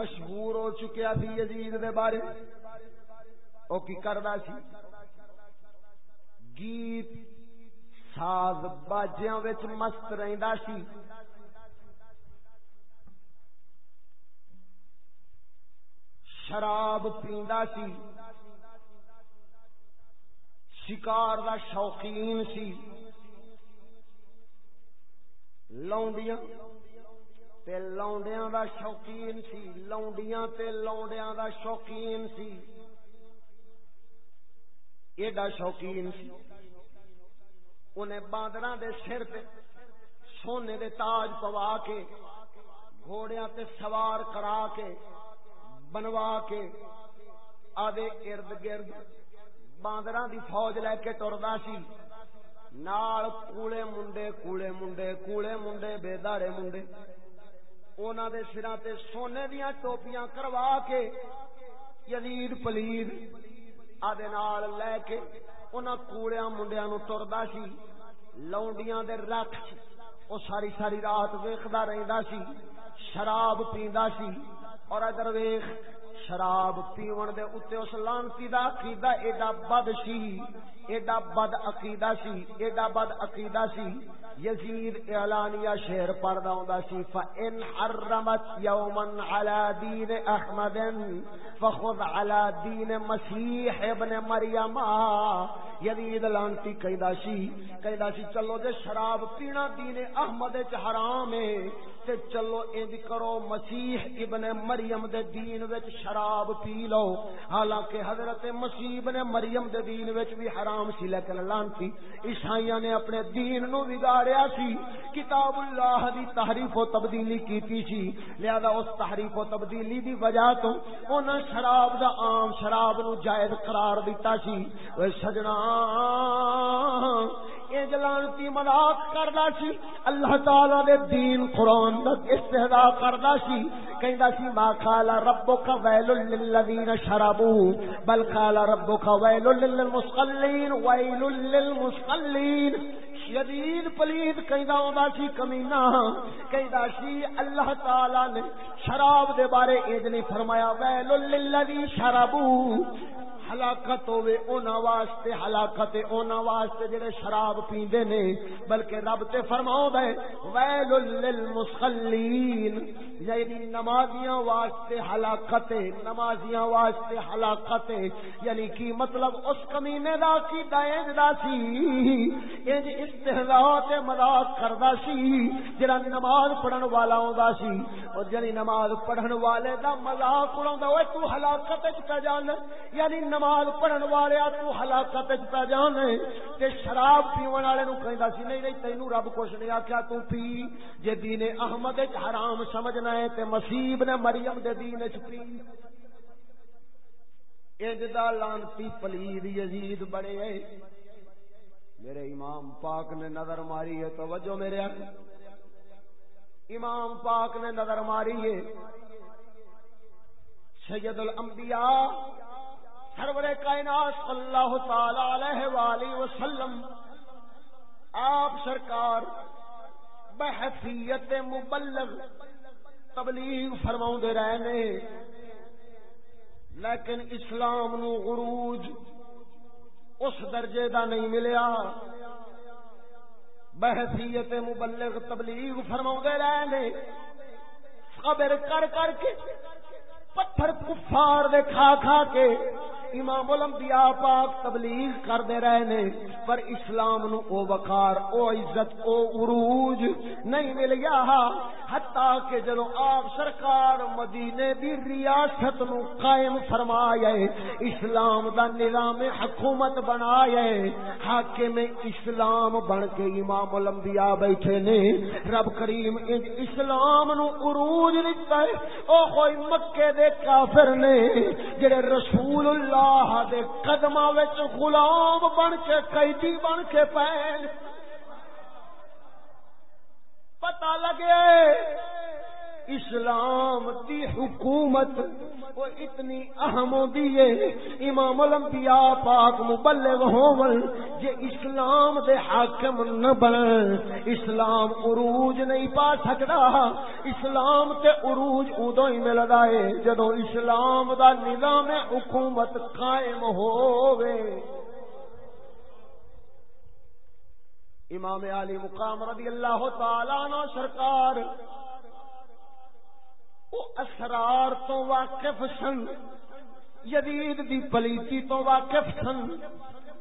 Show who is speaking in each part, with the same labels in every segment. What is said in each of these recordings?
Speaker 1: مشہور ہو چکیا سی یزید دے بارے۔ او کی کردا سی؟ گیت ساز باجیاں وچ مست رہندا سی۔ شراب پیندا سی۔ شکار دا شوقین سی۔ لونڈیاں تے لونڈیاں دا شوقین سی، لونڈیاں تے لونڈیاں دا شوقین سی۔ ایڈا شوقین سی۔ انہیں باندراں دے سر تے، سونے دے تاج پوا کے، گھوڑیاں تے سوار کرا کے، بنوا کے آدھے ارد گرد باندراں دی فوج لے کے ٹردا سی۔ نال کوڑے منڈے کوڑے منڈے کوڑے منڈے بے داڑے منڈے۔ اونا دے سراں تے سونے دیاں ٹوپیاں کروا کے یزید پلید آدھے نال لے کے اونا کوڑیاں منڈیاں نو ٹردا سی، لونڈیاں دے رکھ او ساری ساری رات ویکھدا رہندا سی، شراب پیندا سی اور ادھر ویخ شراب پیون دے اتے اس لانتی دا عقیدہ، ایڈا بد سی ایڈا بد عقیدہ سی ایڈا بد عقیدہ سی یزید اعلانیہ شعر پڑھدا ہوندا سی فان حرمت یوما علی دین احمد فخذ علی دین مسیح ابن مریم یزید لانتی کہدا سی کہدا سی چلو جے شراب پینا دین احمد وچ حرام ہے تے چلو انج کرو مسیح ابن مریم دے دین وچ شراب پی لو۔ حالانکہ حضرت مسیح ابن مریم دے دین وچ بھی حرام سی، لیکن لانتی عیسائیاں نے اپنے دین نو بگاڑیا سی۔ کتاب اللہ دی تحریف و تبدیلی کیتی سی۔ لہذا اس تحریف و تبدیلی دی وجہ تو انہاں شراب دا عام شراب نو جائز قرار دیتا سی۔ اے سجنا اے جلانتی مذاق کردا سی۔ اللہ تعالی دے دین قرآن اندر استہدا کردا سی، کہندا سی، ما قال ربک ویل للذین شربوا، بل قال ربک ویل للمصلین ویل للمصلین شدید پلید کہندا ہوندا سی، کمینہ کہندا سی، اللہ تعالی نے شراب دے بارے اے نہیں فرمایا، ویل للذین شربوا ہلاکت ہوے اونا واسطے، ہلاکت اونا واسطے جڑے شراب پیندے نے، بلکہ رب تے فرماؤ دے ویل للمصلین یعنی نمازیاں واسطے ہلاکت نمازیاں واسطے ہلاکت یعنی کی مطلب اس کمینے دا کی دائیں دا سی انج استہزاء تے مذاق کردا سی، جڑا نماز پڑھن والا ہوندا سی۔ اور جڑی نماز پڑھن والے دا مذاق اڑاوندا اوے تو ہلاکت وچ پہ جان۔ یعنی نماز پڑھن والے تو ہلاکت پہ جانے تے شراب پیون والے نو کہندا سی، نہیں نہیں تینو رب کچھ نہیں آکھیا، تو پی جے دین احمد وچ حرام سمجھنا ہے تے مسیب نے مریم دے دین وچ پی اج دا لانتی پلید یزید بڑے ہے۔ میرے امام پاک نے نظر ماری ہے، توجہ میرے امام پاک نے نظر ماری ہے۔ سید الانبیاء سرور کائنات صلی اللہ تعالی علیہ وآلہ وسلم، آپ سرکار بحثیت مبلغ تبلیغ فرماؤں دے رہے نے لیکن اسلام نو غروج اس درجے دا نہیں ملیا۔ بحثیت مبلغ تبلیغ فرماؤں دے رہے نے خبر کر کر کے پتھر کفار دے کھا کھا کے امام الانبیاء پاک تبلیغ کر دے رہے نے، پر اسلام نو او وقار، او عزت، او عروج نہیں مل گیا حتیٰ کہ جدو آپ سرکار مدینے دی ریاست نو قائم فرمایا اسلام دا نظام حکومت بنایا حاکم اسلام بن کے امام الانبیاء بیٹھے نے۔ رب کریم اسلام نو عروج لکھتا ہے۔ او کوئی مکے دے کافر نے جڑے رسول اللہ دے قدمہ وچ غلام بن کے، قیدی بن کے پین پتہ لگے اسلام دی حکومت، وہ اتنی اہم ہوتی ہے۔ امام الانبیاء پاک مبلغ ہون جے اسلام دے حاکم نہ بن اسلام عروج نہیں پا سکدا۔ اسلام تے عروج ادو ہی ملدا ہے جدوں اسلام دا نظام حکومت قائم ہووے۔ امام علی مقام رضی اللہ تعالی عنہ سرکار اسرار تو واقف سن یدید دی پلیتی تو واقف سن۔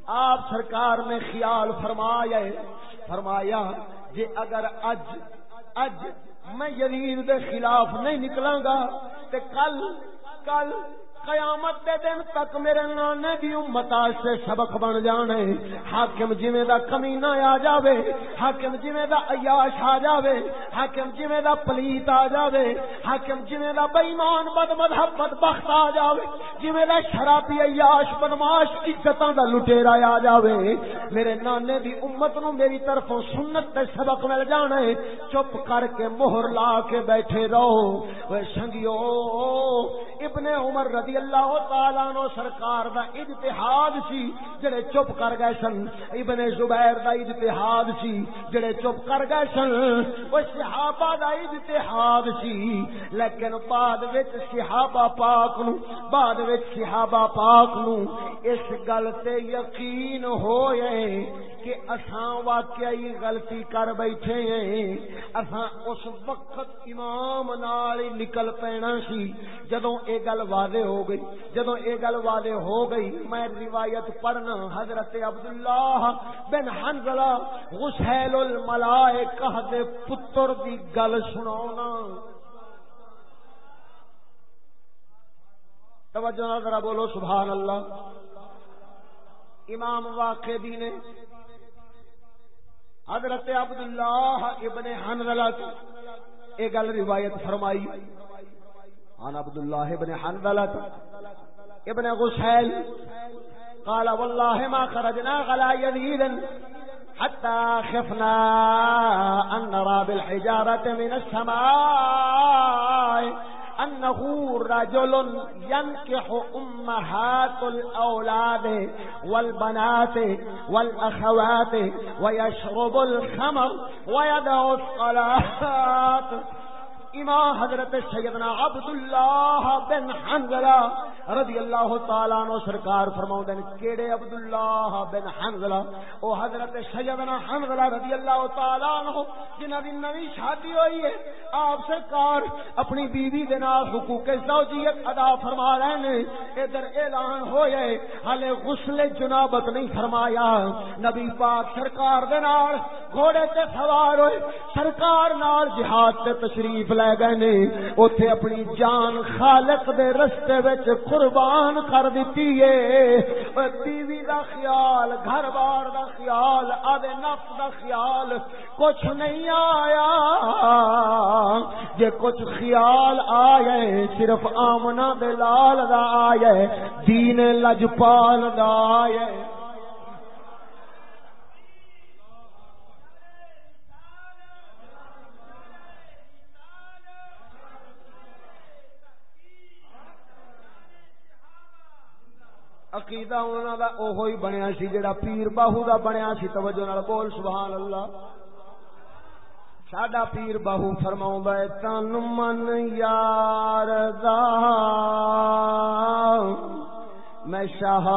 Speaker 1: آپ سرکار نے خیال فرمایا فرمایا جے اگر اج اج میں یدید دے خلاف نہیں نکلاں گا، تے کل کل قیامت دے دن تک میرے نانے دی امت سے سبق بن جانے۔ حاکم جویں دا کمینہ آ جاوے، حاکم جویں دا عیاش آ جاوے، حاکم جویں دا پلیت آ جاوے، حاکم جویں دا بے ایمان بد مذہب بدبخت آ جاوے، جویں دا شرابی عیاش بدماش عزتاں دا لٹیرا آ جاوے۔ میرے نانے دی امت نو میری طرفوں سنت تے سبق مل جانا ہے چپ کر کے مہر لا کے بیٹھے رہو۔ اے سنگیو، ابن عمر رضی رضی اللہ تعالی نو سرکار دا اجتہاد سی، جڑے چپ کر گئے سن۔ ابن زبیر دا اجتہاد سی، جڑے چپ کر گئے سن۔ او صحابہ دا اجتہاد سی۔ لیکن بعد وچ صحابہ پاک نو، بعد وچ صحابہ پاک نو اس گل تے یقین ہوئے کہ اساں واقعی غلطی کر بیٹھے ہیں۔ اساں اس وقت امام نال نکل پینا سی۔ جدوں اے گل واضح ہو گئی جدوں اے گل واضح ہو گئی میں روایت پڑھنا حضرت عبداللہ بن حنزلہ غسیل الملائکہ دے پتر دی گل سناونا توجہ ذرا بولو سبحان اللہ امام واقع دی نے حضرت عبداللہ ابن حنزلہ کی گل روایت فرمائی۔ عن عبداللہ ابن حنزلہ ابن غسیل قال والله ما خرجنا غلا يذيدا حتى خفنا أن نرى بالحجارة من السماء انه رجل ينكح امهات الاولاد والبنات والاخوات ويشرب الخمر ويدعو الصلاه امام حضرت سیدنا عبداللہ بن حنزلہ رضی اللہ تعالیٰ عنہ سرکار فرماؤں دن کیڑے عبداللہ بن حنزلہ او حضرت سیدنا حنزلہ رضی اللہ تعالیٰ عنہ جنہ دن نوی شادی ہوئی ہے، آپ سرکار اپنی بیوی دینا حقوق زوجیت ادا فرما رہے ہیں، ادھر اعلان ہوئے حالے غسل جنابت نہیں فرمایا، نبی پاک سرکار دینا گھوڑے کے سوار ہوئے، سرکار نال جہاد سے تشریف لے گئے نے اوتھے اپنی جان خالق دے رستے وچ قربان کر دیتی ہے۔ بیوی دا خیال، گھر بار دا خیال، آدھے نفس دا خیال، کچھ نہیں آیا۔ جے کچھ خیال آیا صرف آمنا دے لال دا آیا دین لجپال دا آیا عقیدہ انہوں دا اوہو ہی بنیا سی جڑا پیر باہو دا بنیا سی، توجہ نال بول، سبحان اللہ۔ ساڈا پیر باہو فرماؤں بے تن من یار دا، میں شاہ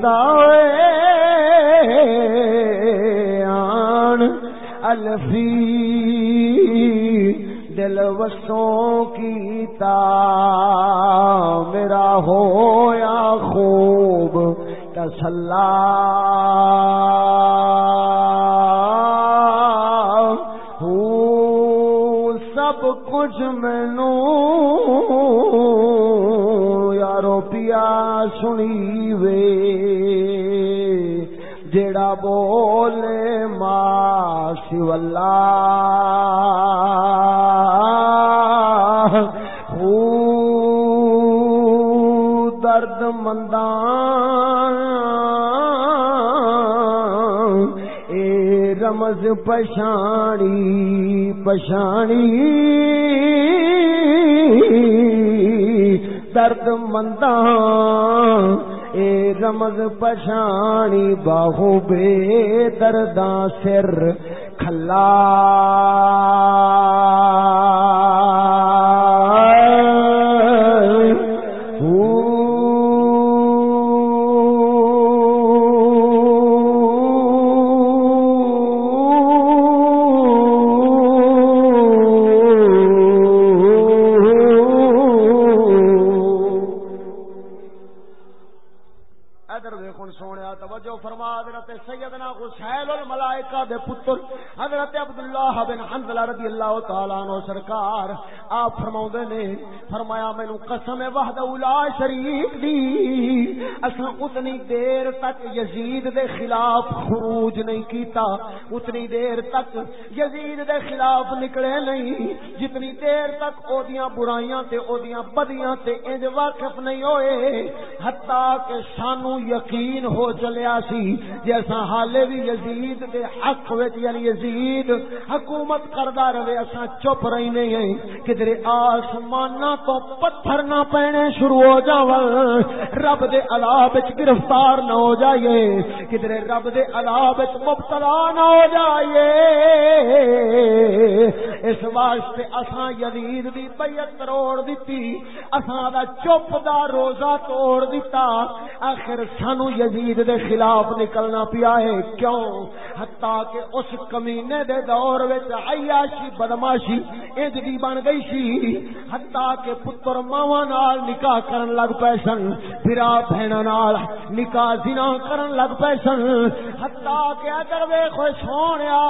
Speaker 1: کی الفی دل وسوں کی تا میرا ہویا خوب تسلا سنی وے جڑا بولے ماں شیو درد مندان اے رمز پشانی پشانی درد مندان اے رمز پشانی باہو بے درداں سر کھلا۔ قسم وحد اولا شریف دی۔ اصا اتنی دیر تک یزید دے خلاف خروج نہیں کیتا۔ اتنی دیر تک یزید دے خلاف نکلے نہیں۔ جتنی دیر تک او دیاں برائیاں تے او دیاں بدیاں تے انج واقف نہیں ہوئے حتا کہ سانو یقین ہو چلیا سی۔ جیسا حالے بھی یزید دے حق وچ یعنی یزید حکومت کردا رہے، اساں چپ رہی نہیں ہیں۔ کدھر آسمان تو پتھر نہ پینے شروع ہو جاون۔ رب دے عذاب وچ گرفتار نہ ہو جائیے۔ کدھر رب دے عذاب وچ مبتلا نہ ہو جائیے۔ اس واسطے اساں یزید دی بیعت توڑ دتی۔ اساں دا چپ دا روزہ توڑ دتا۔ آخر سانو یزید دے خلاف نکلنا پیا ہے۔ کیوں؟ حتا کہ اس کمینے دے دور وچ عیاشی بدماشی انج دی بن گئی سی۔ حتا کہ پتر ماں ماواں نال نکاح کرن لگ پے سن۔ بھرا بہنا نال نکاح زنا کرن لگ پے سن۔ حتا کہ اگر ویکھو سونیا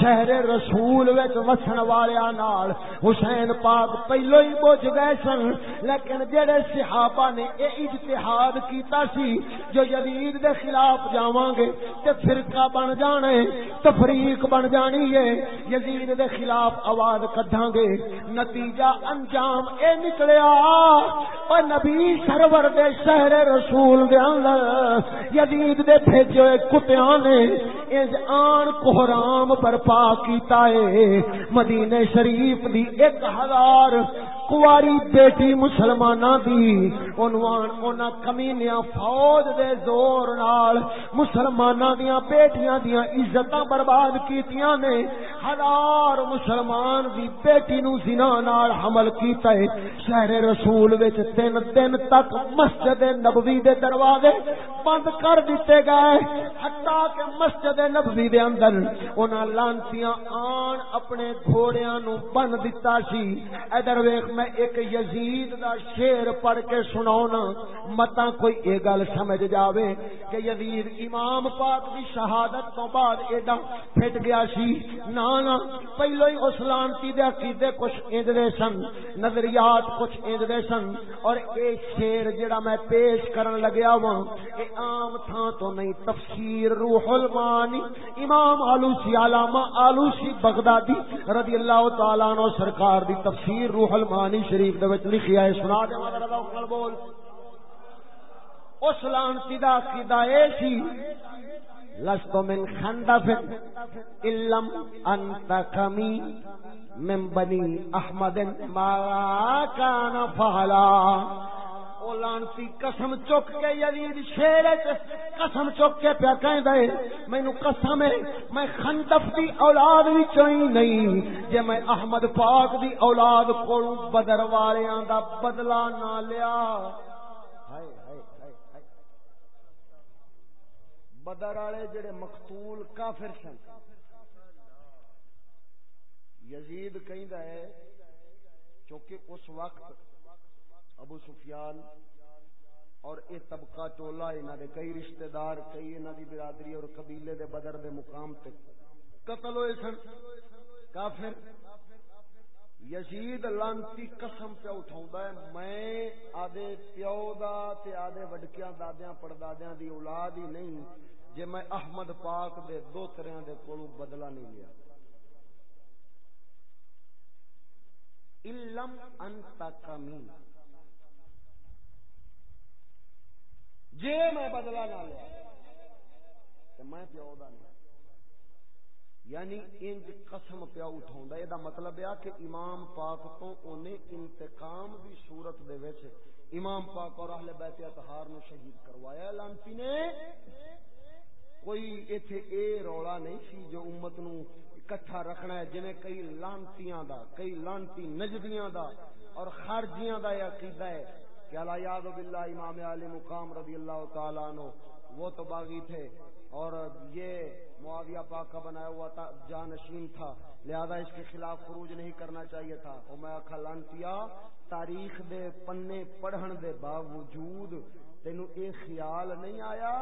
Speaker 1: شہر رسول وچ وسن والیاں نال حسین پاک پہلو ہی بوجھ گئے سن۔ لیکن جڑے صحابہ نے اے اجتہاد کیتا سی، جو یزید دے خلاف جاواں گے، تے فرقہ بن جانے تفریق بن جانی ہے، یزید دے خلاف آواز کڈاں گے۔ نتیجہ انجام اے نکلیا او نبی سرور دے شہر رسول دے اندر یزید دے بھیجے ہوئے کتیاں نے اس کوہرام برپا کیتا ہے۔ مدینے شریف دی ایک ہزار کواری بیٹی مسلمانہ دی، عنوان اونا کمینیاں فوج دے زور نال مسلمانہ دیاں بیٹیاں دیاں عزتاں برباد کیتیاں نے۔ ہزار مسلمان دی بیٹی نو زنا نال حمل کیتا ہے۔ شہر رسول وچ تین دن تک مسجد نبوی دے دروازے بند کر دیتے گئے۔ حتی کہ مسجد نبوی دے اندر، انہاں لانتیاں آن اپنے گھوڑیاں نو بن دیتا سی۔ ادھر ویکھ، میں ایک یزید دا شیر پڑھ کے سناونا۔ متا کوئی اے گل سمجھ جاوے کہ یزید امام پاک دی شہادت تو بعد ایڈا پھٹ گیا سی۔ نانا پہلو ہی اس لانتی دے عقیدے کچھ انج دے سن، نظریات کچھ انج دے سن۔ اور اے شیر جڑا میں پیش کرن لگیا وا اے عام تھا تو نہیں، تفسیر روح المان المانی امام آلوسی علامہ آلوسی بغدادی رضی اللہ تعالیٰ عنہ سرکار دی تفسیر روح المانی شریف دے وچ لکھیا ہے، سنا دے مگر اللہ بول۔ اس لانتی دا عقیدہ اے سی لست من خندف علم انت کمی من بنی احمد ما کان فعلا او لانسی قسم چک کے یزید شیر قسم چک کے پیا کہیں دے مینو قسم ہے، میں خندف دی اولاد وچوں ہی نہیں، جے میں احمد پاک دی اولاد کولوں بدر والیاں دا بدلہ نہ لیا۔ بدر والے جڑے مقتول کافر سن۔ یزید کہیں ہے، چونکہ اس وقت ابو سفیان اور اے طبقہ ٹولا انہاں دے کئی رشتہ دار کئی انہاں دی برادری اور قبیلے دے بدر دے مقام تے قتل ہوئے سن، کافر۔ یزید لانتی قسم پہ اٹھاوندا ہے، میں آدے پیو دا تے آدے وڈکیاں، دادیاں پڑدادیاں دی اولاد ہی نہیں، جے میں احمد پاک دے دو تریاں دے کولوں بدلہ نہیں لیا۔ علم انت کمی جے میں بدلا نہ لیا تو میں پیو دا نہیں۔ یعنی انج قسم پیا اٹھاوندا اے دا مطلب ہے کہ امام پاک تو اونے انتقام دی صورت دے وچ امام پاک اور اہل بیت اطہار نو شہید کروایا۔ لانتی نے کوئی ایتھے اے رولا نہیں سی جو امت نو اکٹھا رکھنا ہے جویں کئی لانتیاں دا، کئی لانتی نجدیاں دا اور خارجیاں دا یہ عقیدہ ہے۔ کہ اللہ یاد باللہ امام علی مقام رضی اللہ تعالیٰ عنہ، وہ تو باغی تھے اور یہ معاویہ پاک کا بنایا ہوا تھا، جانشین تھا، لہذا اس کے خلاف خروج نہیں کرنا چاہیے تھا۔ اور میں کھلانتیا تاریخ دے پنے پڑھن دے باوجود تینو اے خیال نہیں آیا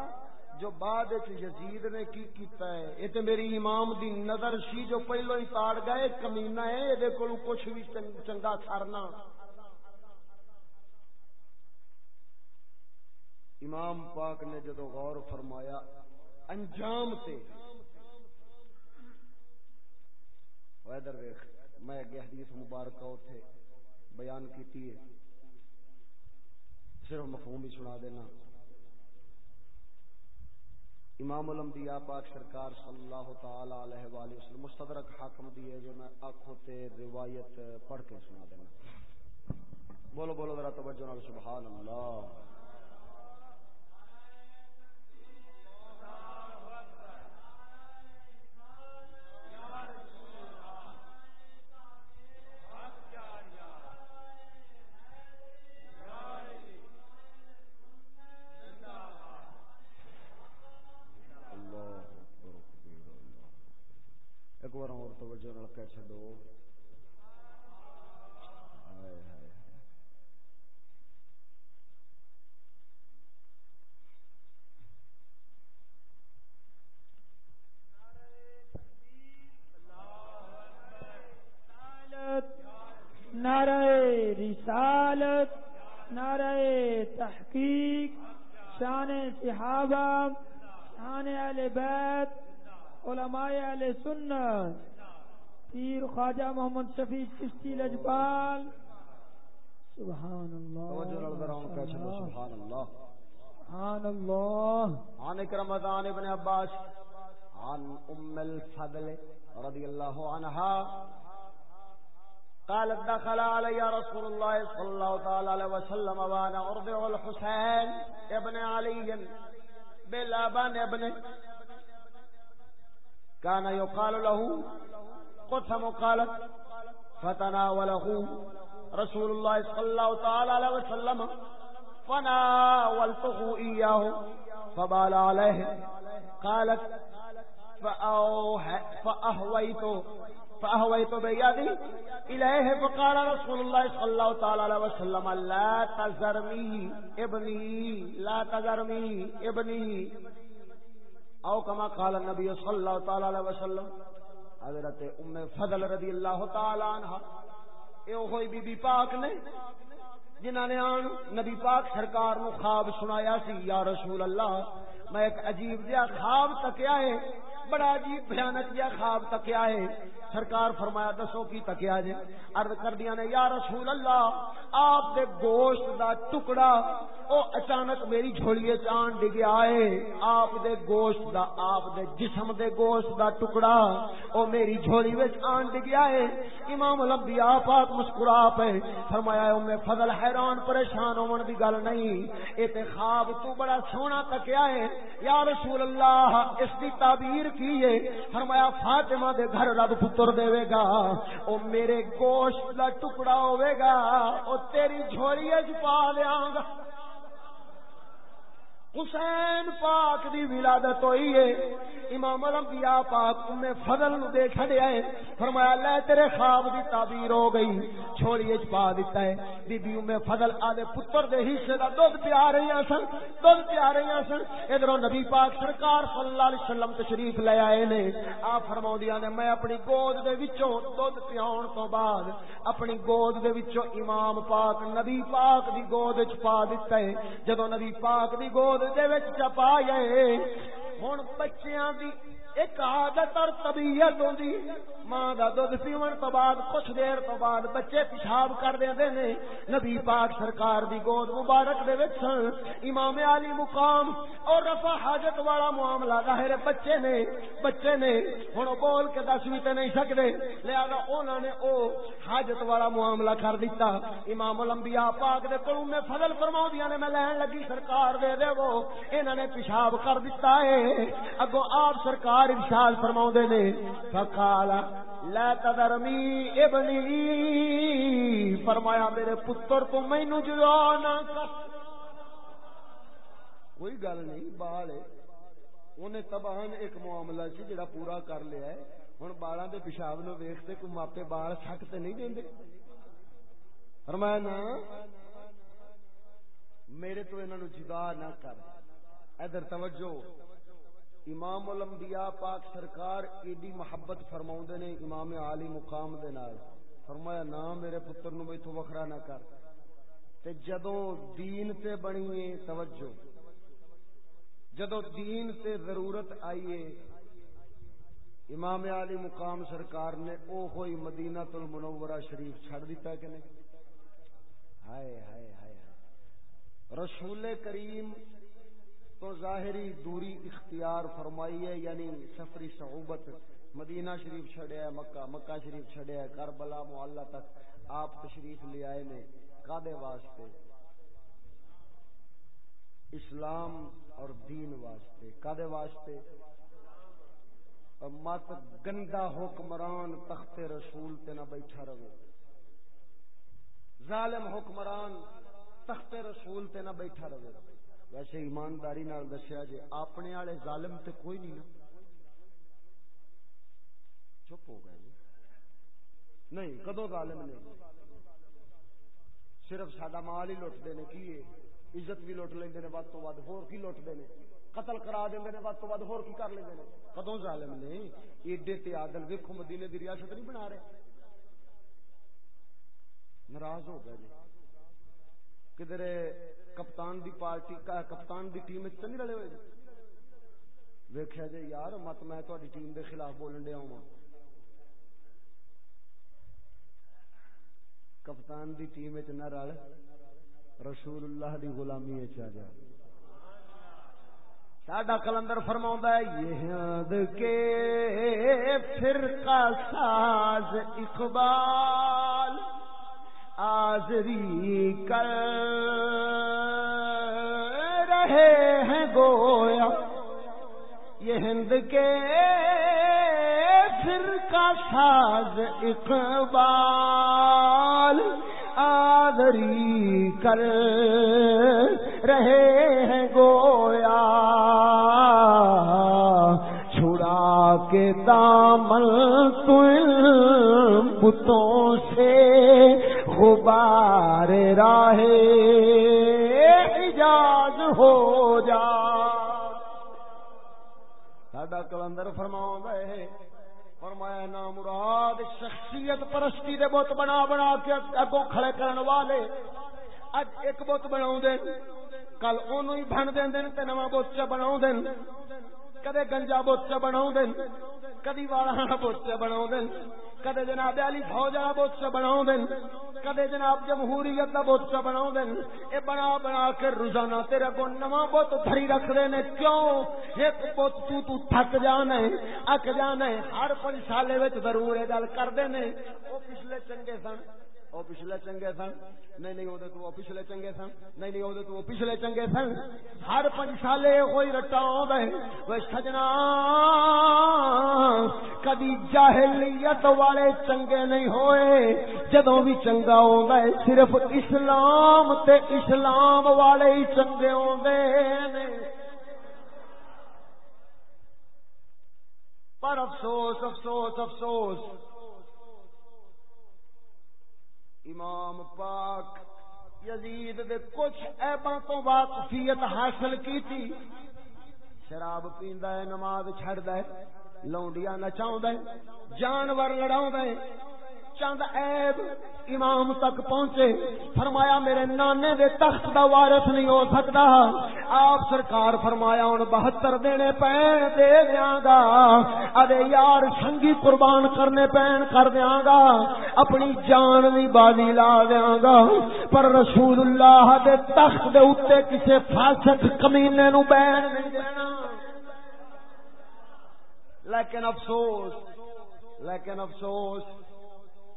Speaker 1: جو بعد یزید نے کی کیتا ہے۔ یہ تو میری امام دی نظر سی جو پہلو ہی تاڑ گئے، کمینہ ہے یہ کچھ بھی چنگا سرنا امام پاک نے جدو غور فرمایا، انجام تے۔ ویدر ویخ میں اگے حدیث مبارکہ تھے بیان کیتی ہے۔ صرف مفہوم ہی سنا دینا۔ امام الانبیاء پاک سرکار صلی اللہ تعالی علیہ وآلہ وسلم، مستدرک حاکم دیئے جو میں آنکھوں تے روایت پڑھ کے سنا دینا۔ بولو بولو، ذرا توجہ نال، سبحان اللہ
Speaker 2: رسالت نعرہ تحقیق شان صحابہ شان اہل بیت علماء اہل سنت پیر خواجہ محمد شفیع چشتی لجپال۔ سبحان اللہ
Speaker 1: سبحان اللہ۔
Speaker 2: سبحان اللہ۔
Speaker 1: عن اکرمتان ابن عباس عن ام الفضل رضی اللہ عنہ قالت دخل علي رسول الله صلى الله عليه وسلم وانا ارضع الحسين ابن علي بالابان ابن كان يقال له قسم قالت فتناوله رسول الله صلى الله تعالى عليه وسلم فناولته إياه فبال عليه قالت فأهويته فأهويت بيدي إليه فقال رسول الله صلى الله تعالى عليه وسلم، لا تزرمي ابني، لا تزرمي ابني. او كما قال النبي صلى الله تعالى عليه وسلم، حضرت ام فضل رضی اللہ تعالی عنہ اے ہوئی بی بی پاک نے جنہاں نے آن نبی پاک سرکار نو خواب سنایا سی، یا رسول اللہ، میں ایک عجیب جہا خواب تکیا ہے، بڑا عجیب بھیانک جہا خواب تکیا ہے۔ سرکار فرمایا، دسو کی تکیا جے عرض کر دیا نے، یا رسول اللہ، آپ دے گوشت دا ٹکڑا، او اچانک میری جھولیے چان ڈگیا ہے آپ دے گوشت دا، آپ دے جسم دے گوشت دا ٹکڑا، او میری جھولی وچ آن ڈگیا ہے امام الانبیاء پاک مسکرا پے، فرمایا، او میں فضل حیران، پریشان ہون دی گل نہیں۔ اے تے خواب، تو بڑا سونا تکیا ہے یا رسول اللہ، اس دی تعبیر کی ہے۔ فرمایا، فاطمہ دے گھر رب پتر پتر دے گا او میرے گوشت کا ٹکڑا ہوے گا او تیری جھولی چ پا لیا گا۔ حسین پاک دی ولادت ہوئی ہے۔ امام الانبیاء پاک میں فضل نو دے چھڑیا ہے۔ فرمایا، لے تیرے خواب دی تعبیر ہو گئی، چھوڑی اچ پا دیتا ہے۔ بی بی میں فضل آدھے پتر دے حصے دا دودھ پیا رہی ہیں سن، دودھ پیا رہی ہیں سن۔ ادھروں نبی پاک سرکار صلی اللہ علیہ وسلم تشریف لے آئے نے۔ آپ فرماؤندیاں نے، میں اپنی گود دے وچوں دودھ پیاون تو بعد اپنی گود دے وچوں امام پاک نبی پاک دی گود وچ پا دیتا ہے۔ جدوں نبی پاک دی گود چپا گئے بچیاں دی ایک عادت اور طبیعت ہوندی ماں دا دودھ پیون تو بعد کچھ دیر تو بعد بچے پیشاب کر دے نے۔ نبی پاک سرکار دی گود مبارک دے وچ امام علی مقام اور رفع حاجت والا معاملہ ظاہر بچے نے بچے نے۔ ہن بول کے دس بھی تے نہیں سکدے۔ لہذا انہاں نے او حاجت والا معاملہ کر دیتا امام الانبیاء پاک دے کولوں میں فضل فرماؤندیاں نے، میں لین لگی سرکار دے دے وہ انہاں نے پیشاب کر دیتا ہے۔ اگوں آپ سرکار سرکار ارشاد فرما نے فقالا لا تدرمی ابنی، فرمایا میرے پتر کو مینو جدا نہ کر۔ کوئی گل نہیں، بال انہیں تباہن ایک معاملہ سی جڑا پورا کر لیا ہے۔ ہوں بالا کے پیشاب نو ویختے کوئی ماپے بال سٹ تو نہیں دیں فرمایا نا، میرے تو انہوں جدا نہ کر۔ ادھر توجہ۔ امام الانبیاء پاک سرکار ایڈی محبت فرماؤں نے امام عالی مقام دے نال۔ فرمایا نا میرے پتر نو میتھوں وکھرا نہ کر۔ تے جدوں دین تے بنی توجہ۔ جدوں دین تے ضرورت آئی ہے، امام علی مقام سرکار نے او ہوئی مدینہ المنورہ شریف چھڑ دیتا کہ نہیں؟ ہائے ہائے ہائے۔ رسول کریم تو ظاہری دوری اختیار فرمائی ہے یعنی سفری صعوبت مدینہ شریف چھڑیا ہے، مکہ مکہ شریف چھڑیا ہے، کربلا محلہ تک آپ تشریف لے آئے نے کادے واسطے، اسلام اور دین واسطے کادے واسطے۔ مت گندا حکمران تخت رسول تے نہ بیٹھا رہے۔ ظالم حکمران تخت رسول تے نہ بیٹھا رہے۔ ویسے ایمانداری نال دسیا جی اپنے والے ظالم تے کوئی نہیں نا۔ چپ ہو گئے جی۔ نہیں، کدو ظالم نے صرف سڈا مال ہی لٹتے ہیں کی عزت بھی لٹ لیں ود تو ود ہور کی لٹتے ہیں قتل کرا دیں ود تو ود ہور کی کر لیں کدو ظالم نے ایڈے تے عادل ویکو مدینے دی ریاست نہیں بنا رہے۔ ناراض ہو گئے جی۔ کدھر کپتان دی پارٹی کپتان دی ٹیم تو نہیں رلے ہوئے ویخیا جی یار مت میں تاری ٹیم دے خلاف بولن دیا ہوں کپتان دی ٹیم نہ رل رسول اللہ دی غلامی چ جا ساڈا کلندر فرما یہ کے فرقہ ساز اقبال آزری کر رہے ہیں گویا۔ یہ ہند کے پھر کا ساز اقبال آدری کر رہے ہیں گویا۔ چھڑا کے دامن تم بتوں سے غبار راہ اجاز ہو جا۔ ساڈا کلندر فرماؤ گئے فرمایا نام مراد شخصیت پرستی دے بت بنا بنا کے اگوں کھڑے کرن والے۔ اج ایک بت بنا کل اونوں ہی بن دین دین تے نواں بت چ بنا دین کدے گنجا بت چ بنا دین کدی والا بت چ بنا دین کدے جناب علی فوج والا بت چ بنا دین کدے جناب جمہوریت کا بت بنا دین اے بنا بنا کے روزانہ تیرے کو نواں بت تھری رکھ دے نے کیوں؟ ایک بت تو تو تھک جانا ہے اک جانا ہے ہر پنج سالے وچ ضرور اے گل کردے نے او پچھلے چنگے سن۔ وہ پچھلے چنگے سن۔ نہیں نہیں وہ وہ پچھلے چنگے سن۔ نہیں نہیں وہ وہ پچھلے چنگے سن۔ ہر پنج سالے کوئی رٹا وہ سجنا۔ کدی جاہلیت والے چنگے نہیں ہوئے۔ جدوں بھی چنگا ہوگا صرف اسلام تے اسلام والے ہی چنگے ہوندے نے۔ پر افسوس افسوس افسوس۔ امام پاک یزید دے کچھ ایباں تو واقفیت حاصل کی تھی شراب پیندا ہے، نماز چھڑدا ہے، لونڈیاں نچاوندا ہے، جانور لڑاوندا ہے۔ چند عیب امام تک پہنچے، فرمایا میرے نانے دے تخت دا وارث نہیں ہو سکتا۔ آپ سرکار فرمایا ہوں بہتر دینے پین دے دیا گا۔ ارے یار، سنگی قربان کرنے پین کر دیا گا۔ اپنی جان بھی بازی لا دیا گا۔ پر رسول اللہ دے تخت دے اتنے کسی فاسق کمینے نو بین نہیں دینا۔ لیکن افسوس لیکن افسوس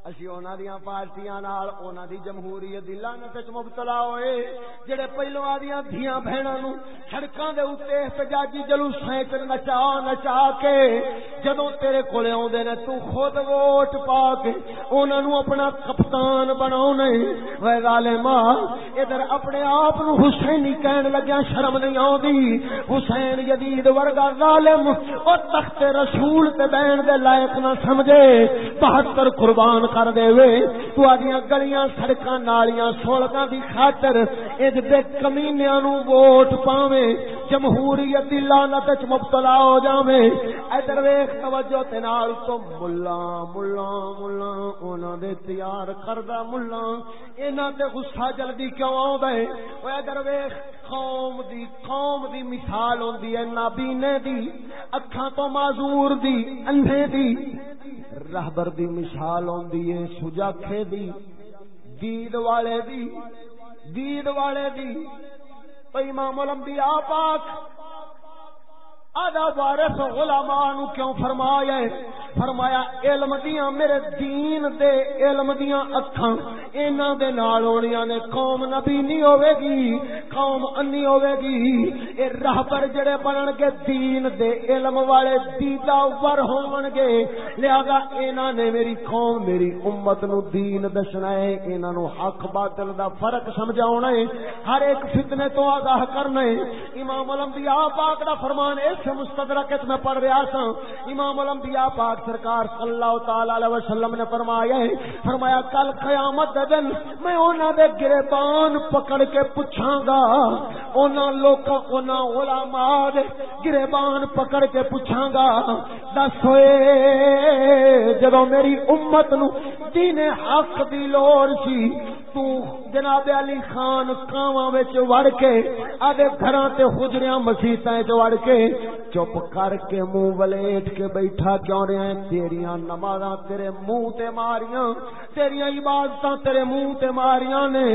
Speaker 1: اسی اونا دیاں پارٹیاں نال اونا دی جمہوریت دی لعنت وچ مبتلا ہوئے، جڑے پہلو آدیاں دھیاں بہناں نو سڑکاں دے اوتے احتجاجی جلوس وچ نچا نچا کے جدوں تیرے کولے اوندے نے، تو خود ووٹ پا کے انہاں نو اپنا کپتان بناونے وے ظالما ادھر اپنے آپ نو حسینی کہن لگیا شرم نہیں اوندی حسین یزید ورگا ظالم، او تخت رسول تے بہن دے لائق نہ سمجھے۔ 72 قربان کر دے وے۔ تو آدیاں گلیاں، سڑکاں، نالیاں سولگاں دی خاطر اج دے کمینیاں نو ووٹ پاویں جمہوریت دی لعنت وچ مبتلا ہو جاویں ادھر ویکھ، توجہ تے نال تو ملا ملا ملا، انہاں دے تیار کردا ملا۔ انہاں تے غصہ جلدی کیوں آوندا ہے؟ او ادھر ویکھ، قوم دی قوم دی مثال ہوندی ہے، نابینے دی، اکھاں تو معذور دی، اندھے دی۔ رہبر دی مثال ہوندی ہوئی ہے سجاکھے دی دید والے دی دید والے دی امام الانبیاء پاک آدھا وارث علماء نو کیوں فرمایا ہے؟ فرمایا، علم دیاں میرے دین دے، علم دیاں اکھاں انہاں دے نال ہونیاں نے، قوم نبی نہیں ہوے گی، قوم انی ہوے گی۔ اے راہبر جڑے بنن گے دین دے، علم والے دیدا ور ہون گے۔ لہذا انہاں نے میری قوم، میری امت نو دین دسنا ہے، انہاں نو حق باطل دا فرق سمجھاونا ہے۔ ہر ایک فتنے تو آگاہ کرنا ہے۔ امام الانبیاء پاک دا فرمان ہے سے مستدرک میں پڑھ رہا سا۔ امام الانبیاء پاک سرکار صلی اللہ تعالی علیہ وسلم نے فرمایا ہے، فرمایا، کل قیامت دن میں انہاں دے گریبان پکڑ کے پوچھاں گا۔ انہاں لوکاں، انہاں علماء دے گریبان پکڑ کے پوچھاں گا۔ دس ہوئے، جدوں میری امت نو دین حق دی لوڑ سی، تو جناب علی خان کاواں وچ وڑ کے آدے گھراں تے حجریاں مسیتاں وچ وڑ کے چپ کر کے منہ ولیٹ کے بیٹھا کیوں رہے ہیں تیریاں نمازاں تیرے منہ تے ماریاں، تیریاں عبادتاں تیرے منہ تے ماریاں نے۔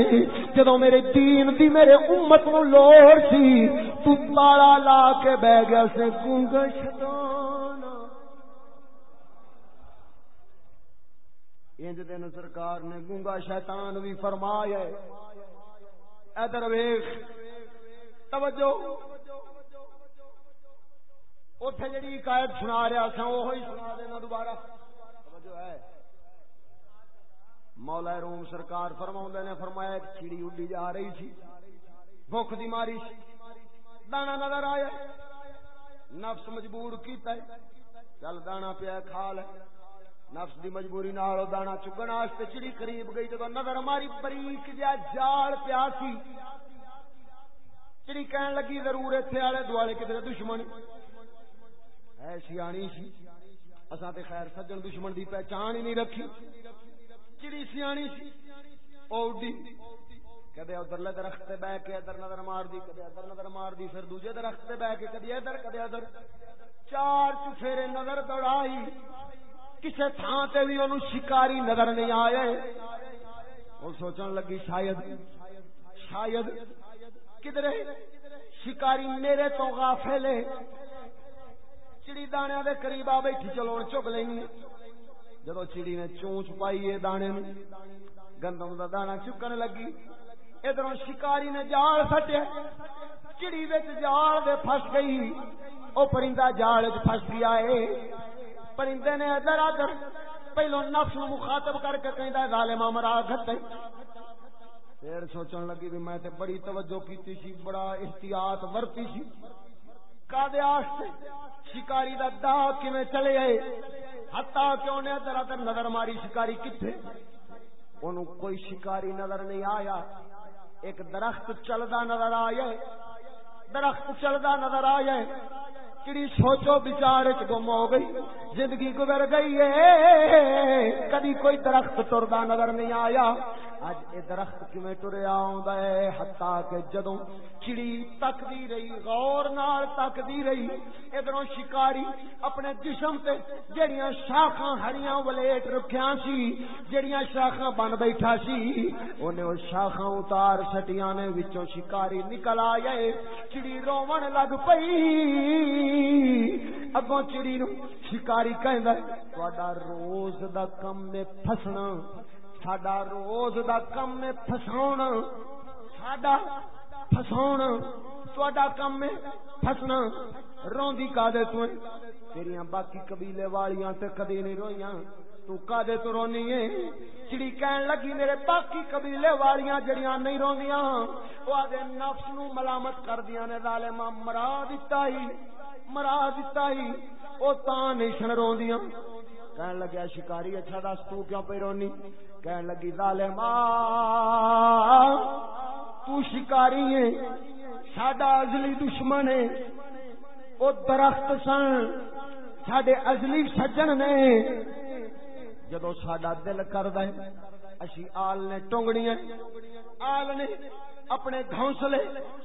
Speaker 1: جدوں میرے دین دی میرے امت نو لوڑ سی، تو تالا لا کے بہ گیا سے گونگا شیطان؟ انج دن سرکار نے گونگا شیطان؟ بھی فرمایا ادھر ویخ توجہ۔ اتے جی قائد سنا رہا سا وہی سنا دینا دوبارہ۔ توجہ ہے۔ مولا روم سرکار فرما نے فرمایا، ایک چیڑی اڈی جا رہی تھی۔ بخ دی ماری دانا نظر آیا۔ نفس مجبور کیتا ہے۔ چل دانا پیا کھا لے نفس دی مجبوری نال دانا چکن واسطے چڑی قریب گئی جب نظر ماری بریک جا جال پیا سی۔ چڑی کہن لگی، ضرور اتنے آلے دوالے کدھر دشمن۔ ہے سیانی سی۔ اصا تے خیر سجن دشمن دی پہچان ہی نہیں رکھی۔ چڑی سیانی سی؟ اوڈی کدے ادھر درخت تے بہ کے ادھر نظر مار دی، کدے ادھر نظر مار دی، پھر دوجے درخت تے بہ کے، کدی ادھر کدے ادھر۔ چار چفیرے نظر دوڑائی۔ کسے تھان تے بھی انہوں شکاری نظر نہیں آئے۔ وہ سوچن لگی شاید شاید کدھر شکاری میرے تو غافل ہے۔ چڑی دانے دے قریب آ بیٹھی، چلو چک لیں جدو چڑی نے چونچ پائی ہے دانے میں، گندم کا دانا چکن لگی۔ ادھر شکاری نے جال سٹیا۔ چڑی بچ جال دے پھس گئی۔ وہ پرندہ جال چس گیا ہے پرندے نے ادھر ادھر پہلو نفس نو مخاطب کر کے کہیں ظالمہ مرا گھتے پھر سوچن لگی بھی میں تے بڑی توجہ کیتی سی، بڑا احتیاط ورتی سی۔ کادے آستے شکاری دا دا کیویں چلے آئے؟ حتا کیوں نے ادھر ادھر نظر ماری شکاری کتنے انہوں کوئی شکاری نظر نہیں آیا۔ ایک درخت چلدا نظر آیا درخت چلدا نظر آیا چڑی سوچو بچار گم ہو گئی، زندگی گزر گئی ہے۔ کدی کوئی درخت ٹردا نظر نہیں آیا۔ اج اے درخت کیویں ٹریا آوندا ہے؟ حتا کہ جدوں چڑی تکدی رہی، غور نال تکدی رہی، ادھروں شکاری اپنے جسم تے جڑیاں شاخاں ہریاں ولیٹ رکھیاں سی، جڑیاں شاخاں بن بیٹھا سی، اونے او شاخاں اتار سٹیاں نے وچوں شکاری نکل آیا چڑی روون لگ پئی۔ اگوں چڑی نو شکاری کہندا تہاڈا روز دا کم میں پھسنا، ساڈا روز دا کم میں فساؤنا ساڈا فساؤنا تہاڈا کم میں فسنا روندی کا دے تو تیریاں باقی قبیلے والیاں تے کدی نہیں رویاں تو کا دے تو رونی ہے چڑی کہن لگی، میرے باقی قبیلے والیاں جڑیاں نہیں روندیاں او آدے نفس نو ملامت کر دیاں نے ظالما مرا دتا ہی۔ مرا دتا ہی، او تاں نہیں روندیاں۔ کہن لگیا، شکاری اچھا دس تو کیوں پہ رونی؟ کہن لگی ظالما تو شکاری ہے ساڈا ازلی دشمن ہے او درخت سن، ساڈے ازلی سجن نے۔ جدو ساڈا دل کرد ہے، اسی آل نے ٹونگڑیاں آل نے اپنے گھونسلے،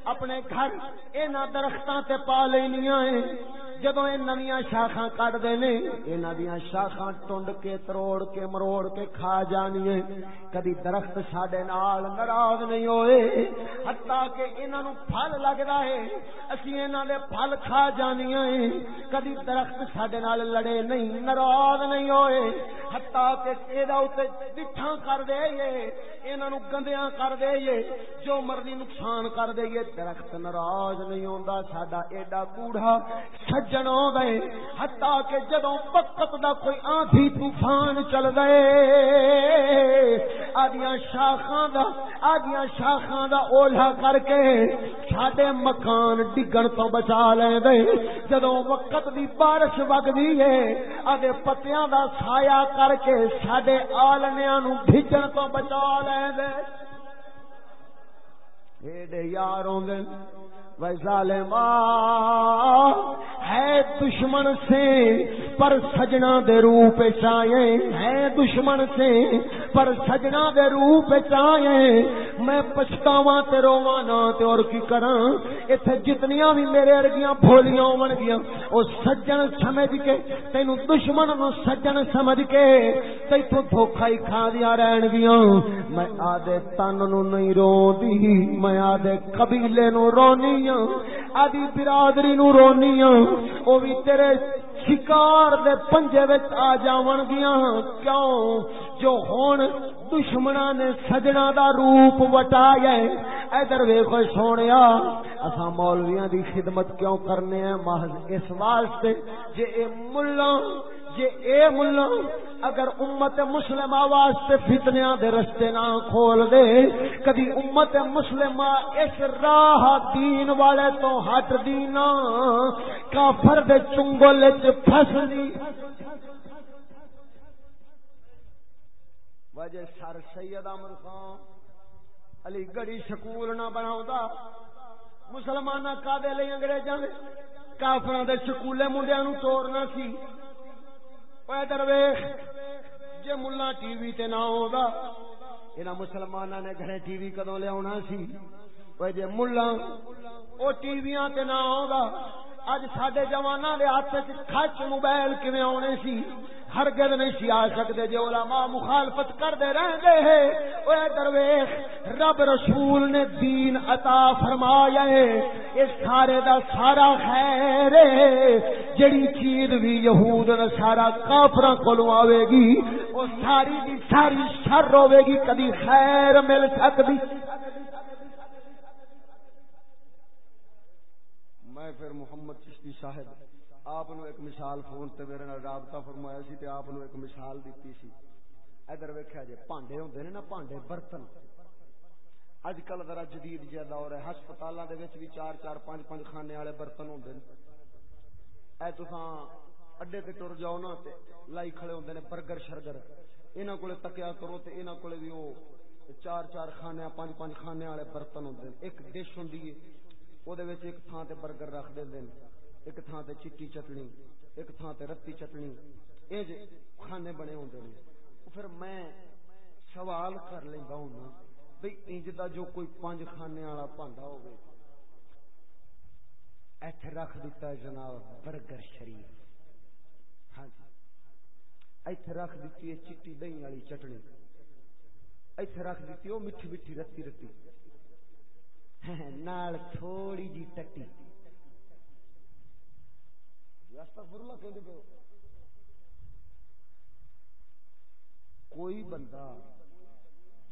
Speaker 1: اپنے گھر انہاں درختاں تے پا لینیاں ہیں۔ جدو یہ نویاں شاخا کٹتے نے یہاں دیا شاخا ٹنڈ کے، تروڑ کے، مروڑ کے کھا جانی کدی درخت سڈے نال ناراض نہیں ہوئے ہتا کہ انہوں پھل لگتا ہے۔ اسی انہوں نے پھل کھا جانی کدی درخت سڈے نال لڑے نہیں، ناراض نہیں ہوئے۔ ہتا کہ یہ کر دے انہوں گندیاں کر دے جو مرضی نقصان کر دے درخت ناراض نہیں ہوتا سڈا ایڈا کوڑا سجن ہو گئے ہتا کہ جدو وقت دا کوئی آندھی طوفان چل گئے آدیا شاخاں دا آدیا شاخاں دا اولا کر کے ساڈے مکان ڈگن تو بچا لے دے جدو وقت دی بارش وگدی ہے آدے پتیاں دا سایہ کر کے ساڈے آلنیاں نو بھیجن تو بچا لے دے ایڈے یاروں دے ظالما ہے دشمن سے پر سجنا دے روپ چائے ہے دشمن سے پر سجنا دے روپ چائے میں پچھتاوا تے رواں نا تے اور کی کراں؟ ایتھے جتنیاں بھی میرے ارگیاں بھولیاں ہون گیاں او سجن سمجھ کے تینو دشمن نو سجن سمجھ کے تے تو دھوکا ہی کھا دیا رہن گیاں میں آدے تن نو نہیں روندی میں آدے قبیلے نو رونی آدی برادری نو رونی وہ بھی تیرے شکار دے پنجے وچ آ جاون گیا کیوں جو ہون دشمنا نے سجنا دا روپ وٹایا ادھر ویکھو سونیا اساں مولویاں دی خدمت کیوں کرنے ہیں محض اس واسطے جے اے ملہ جے اے ملا، اگر امت مسلمہ واسطے فتنیاں دے رستے نہ کھول دے کدی امت مسلمہ اس راہ دین والے تو ہٹ دینا کافر دے چنگل چ پھس دی۔ وجہ سر سید احمد خان، علی گڑھی سکول نہ بناؤ مسلمان کا دے لئی انگریزاں کافراں دے سکولے منڈیاں نو توڑنا سی۔ درویش جی ملا ٹی وی تے نہ ہوگا یہاں مسلمانوں نے گھر ٹی وی کدو لیا سی جی ملا وہ ٹی وی تے نہ ہوگا اج سڈے جوانا دے ہاتھ چچ موبائل کیون آنے سی ہر گد نہیں سی آ سکتے جی علماء مخالفت کرتے رہتے ہیں وہ درویش رب رسول نے دین عطا فرمایا ہے یہ سارے دا سارا خیر جڑی چیز بھی یہود سارا کافر کو آئے گی وہ ساری دی ساری شر ہوے گی کدی خیر مل سکتی میں پھر محمد چشتی صاحب، آپ ایک مثال فون تے میرے رابطہ فرمایا سی تے آپ ایک مثال دیتی سی۔ ادھر ویکیا جی پانڈے ہوں نا، پانڈے برتن۔ اج کل ذرا جدید جہ دور ہے ہسپتال بھی چار چار پانچ پانچ خانے والے برتن ہوں اے تو اڈے تے ٹر جاؤ نا تے لائی کھڑے ہوندے نے برگر، شرگر۔ انہاں کولے تکیا کرو تے انہاں کولے بھی او چار چار خانے، پانچ پانچ خانے والے برتن ہوندے ایک ڈش ہوندی ہے او دے وچ ایک تھاں تے برگر رکھ دیندے نے ایک تھاں تے چٹی چٹنی ایک تھاں تے رتی چٹنی اے جے کھانے بنے ہوندے نے پھر میں سوال کر لینا ہوں بھئی انج دا جو کوئی پانچ خانے والا پانڈا ہوگی ایتھے رکھ دیتا ہے جناب برگر شریف ہاں جی ایتھے رکھ دیتی ہے چٹی دہی والی چٹنی ایتھے رکھ دیتی وہ میٹھی میٹھی رتی رتی نال تھوڑی جی ٹٹی۔ کوئی بندہ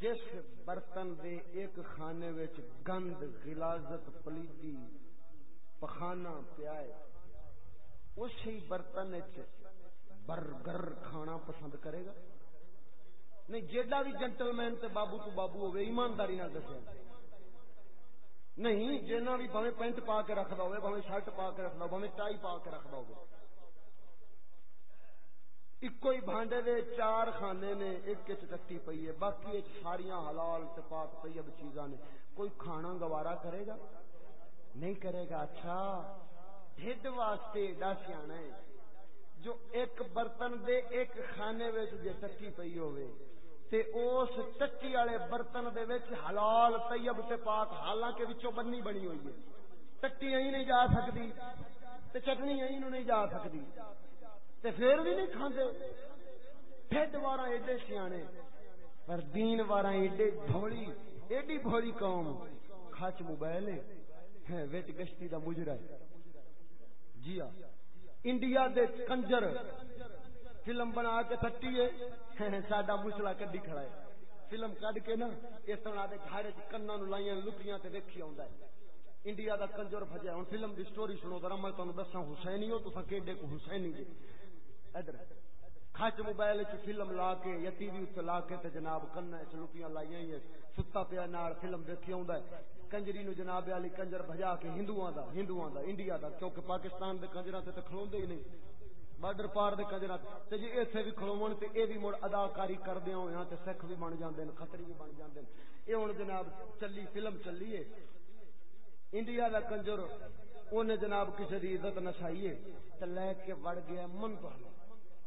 Speaker 1: جس برتن دے ایک خانے وچ گند، غلازت، پلیدی پخانا پیائے اسی برتن برگر کھانا پسند کرے گا؟ نہیں، جیڈا بھی جنٹل مین تے بابو تو بابو ہوئے ایمانداری نہ دسے۔ نہیں جنا بھی بھویں پینٹ پا کے رکھدا ہوئے، بھویں شرٹ پا کے رکھدا، بھویں ٹائی پا کے رکھدا ہوئے۔ ایک ہی بانڈے دے چار خانے نے، ایک چٹی پئی ہے، باقی ساریاں حلال تے پاک طیب چیزاں نے۔ کوئی کھانا گوارا کرے گا؟ نہیں کرے گا؟ اچھا۔ ڈھڈ واسطے ایڈا سیاح ہے، جو ایک برتن دے ایک خانے وچ جے ٹکی پئی ہوے تے اس ٹکی والے برتن دے وچ حلال طیب تے پاک، حالانکہ وچوں بنی بنی ہوئی ہے۔ ٹکی ائی نہیں جا سکتی، تے چٹنی ائی نو نہیں جا سکتی۔ تے پھر بھی نہیں کھاندے۔ ڈھڈ وارا ایڈے سیانے۔ پر دین وارا ایڈے بھولی، ایڈی بھولی قوم۔ کھچ موبائل ہے، وچ گشتی دا مجرا ہے۔ جی ہاں۔ انڈیا دے کنجر۔ فلم بنا کے تھٹی ہے۔ ساڈا مسلا کڈی کھڑا ہے۔ فلم کڈ کے نا، اس طرح دے گھر وچ کناں نو لائیاں لٹیاں تے ویکھی آوندا ہے۔ انڈیا دا کنجر بھجیا ہن فلم دی سٹوری سنو، ذرا میں تانوں دساں، حسینی ہو، تساں کیڈے کو حسینی جی؟ ادھر کھچ موبائل وچ فلم لا کے یا ٹی وی تے لا کے تے جناب کنا وچ لٹیاں لائیاں ہی ستا پیا نال فلم دیکھی آوندا ہے۔ کنجری نو جناب علی کنجر بھجا کے ہندوؤں دا ہندوؤں دا، انڈیا دا، کیونکہ پاکستان دے کنجراں تے تے کھلوندے ہی نہیں۔ بارڈر پار دے کجرا تے جی ایتھے بھی کھلوون تے اے بھی مڑ اداکاری کردے ہویاں تے سکھ بھی بن جاندے نے خطری بھی بن جاندے نے اے ہن جناب چلی فلم چلی ہے انڈیا دا کنجر اونے جناب کسے دی عزت نسائیے تے لے کے وڑ گیا مندر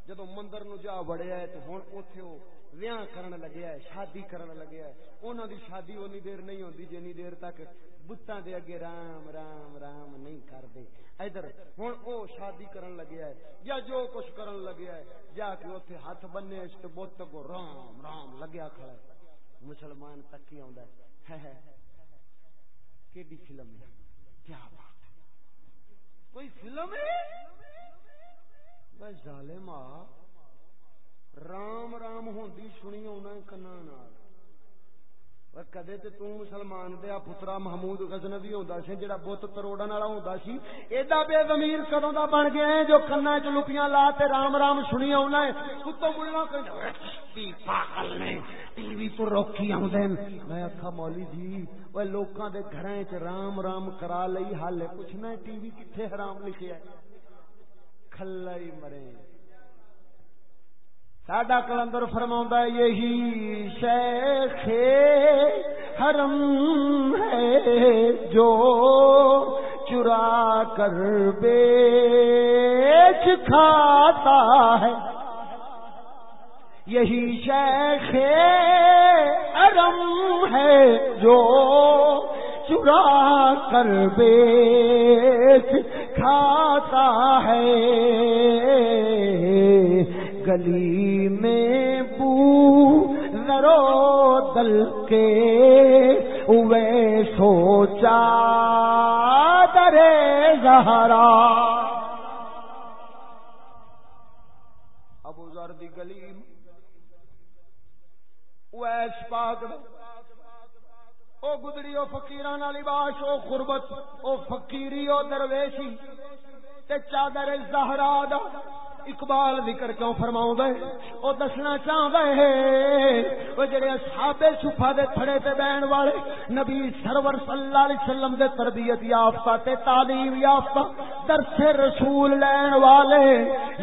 Speaker 1: جدو مندر نو جا وڑیا ہے تے ہن اوتھے او ویاہ کرن لگیا ہے، شادی کرن لگیا ہے۔ انہوں دی شادی اونی دیر نہیں ہوندی جنی دیر تک بتاں دے اگے رام رام رام نہیں کردے۔ ادھر ہن او شادی کرن لگیا ہے یا جو کچھ کرن لگیا ہے، جا کے اوتھے ہاتھ بننے اس تے بت کو رام رام لگیا کھڑا ہے۔ مسلمان تکی آندا ہے۔ کیڈی فلم ہے؟ کیا بات ہے؟ کوئی فلم ہے؟ بس ظالم آ رام رام ہوندی سنی ہونا کنا نال کدے تے تو مسلمان دے پترا محمود غزنوی ہوندا سی جڑا بت تروڑن والا ہوندا سی ایڈا بے ضمیر کدوں دا بن گیا ہے جو کنا چ لپیاں لا تے رام رام سنی ہونا ہے کتوں ملنا کہ پاگل نے ٹی وی تو روکی آوندے میں آکھا مولوی جی اوے لوکاں دے گھراں وچ رام رام کرا لئی حال پوچھنا ٹی وی کتھے حرام لکھیا ہے کھلا ہی مرے ساڈا کلندر فرما یہی شیخ حرم ہے جو چرا کر بیچ کھاتا ہے۔ یہی شیخ حرم ہے جو چرا کر بیچ کھاتا ہے۔ گلی میں بو نرو دل کے وے سوچا درے زہرا۔ ابو زر دی گلی اویس پاک او گدڑی، او فقیران والی باش، او قربت، او فقیری، او درویشی تے چادر زہرا دا اقبال ذکر کیوں فرماؤں دے او دسنا چاہوں دے او جڑے اصحاب صفہ دے تھڑے تے بین والے نبی سرور صلی اللہ علیہ وسلم دے تربیت یافتہ تے تعلیم یافتہ درس رسول لین والے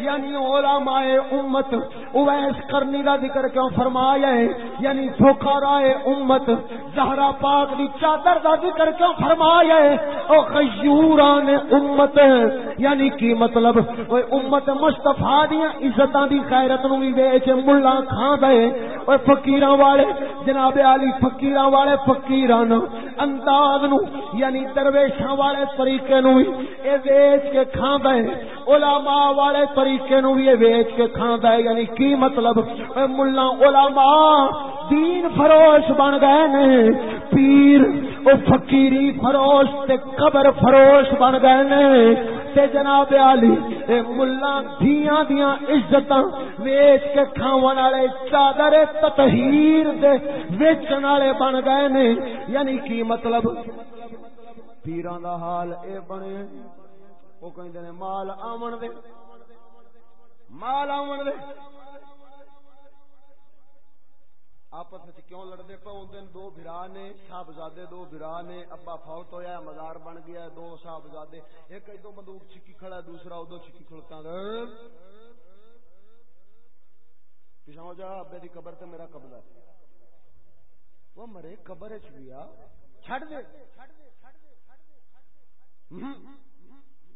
Speaker 1: یعنی علماء امت، اویس کرنی دا ذکر کیوں فرمایا ہے؟ یعنی فقراء امت، زہرا پاک دی چادر دا ذکر کیوں فرمایا ہے، او غیوران امت یعنی کی مطلب؟ او امت مصطفی مصطفیٰ دیا عزتاں دی خیرت نو بھی ویچ ملا کھا دے۔ اور فقیراں والے، جناب علی فقیراں والے فقیراں انداز نو یعنی درویشاں والے طریقے نو بھی اے ویچ کے کھا دے۔ علماء والے طریقے نو بھی اے ویچ کے کھا دے یعنی کی مطلب؟ اے ملا علماء دین فروش بن گئے نے۔ پیر، او فقیری فروش تے قبر فروش بن گئے نے۔ تے جناب علی، اے ملا دھیاں دیاں عزتاں ویچ کے کھاون والے چادر تطہیر دے ویچن والے بن گئے نے۔ یعنی کی مطلب؟ پیراں دا حال اے بنے۔ او کہندے نے مال آون دے۔ مال آون دے۔ آپس کیوں لڑتے پہ دن دو برا نے، صاحبزادے دو برا نے، ابا فوت ہویا مزار بن گیا دو صاحبزادے، ایک ادو بندوق چھکی کھڑا دوسرا ادو چھکی کھڑتا پچھاؤ جا، ابے دی قبر تے میرا قبضہ ہے۔ وہ مرے قبر چ گیا چھڑ دے۔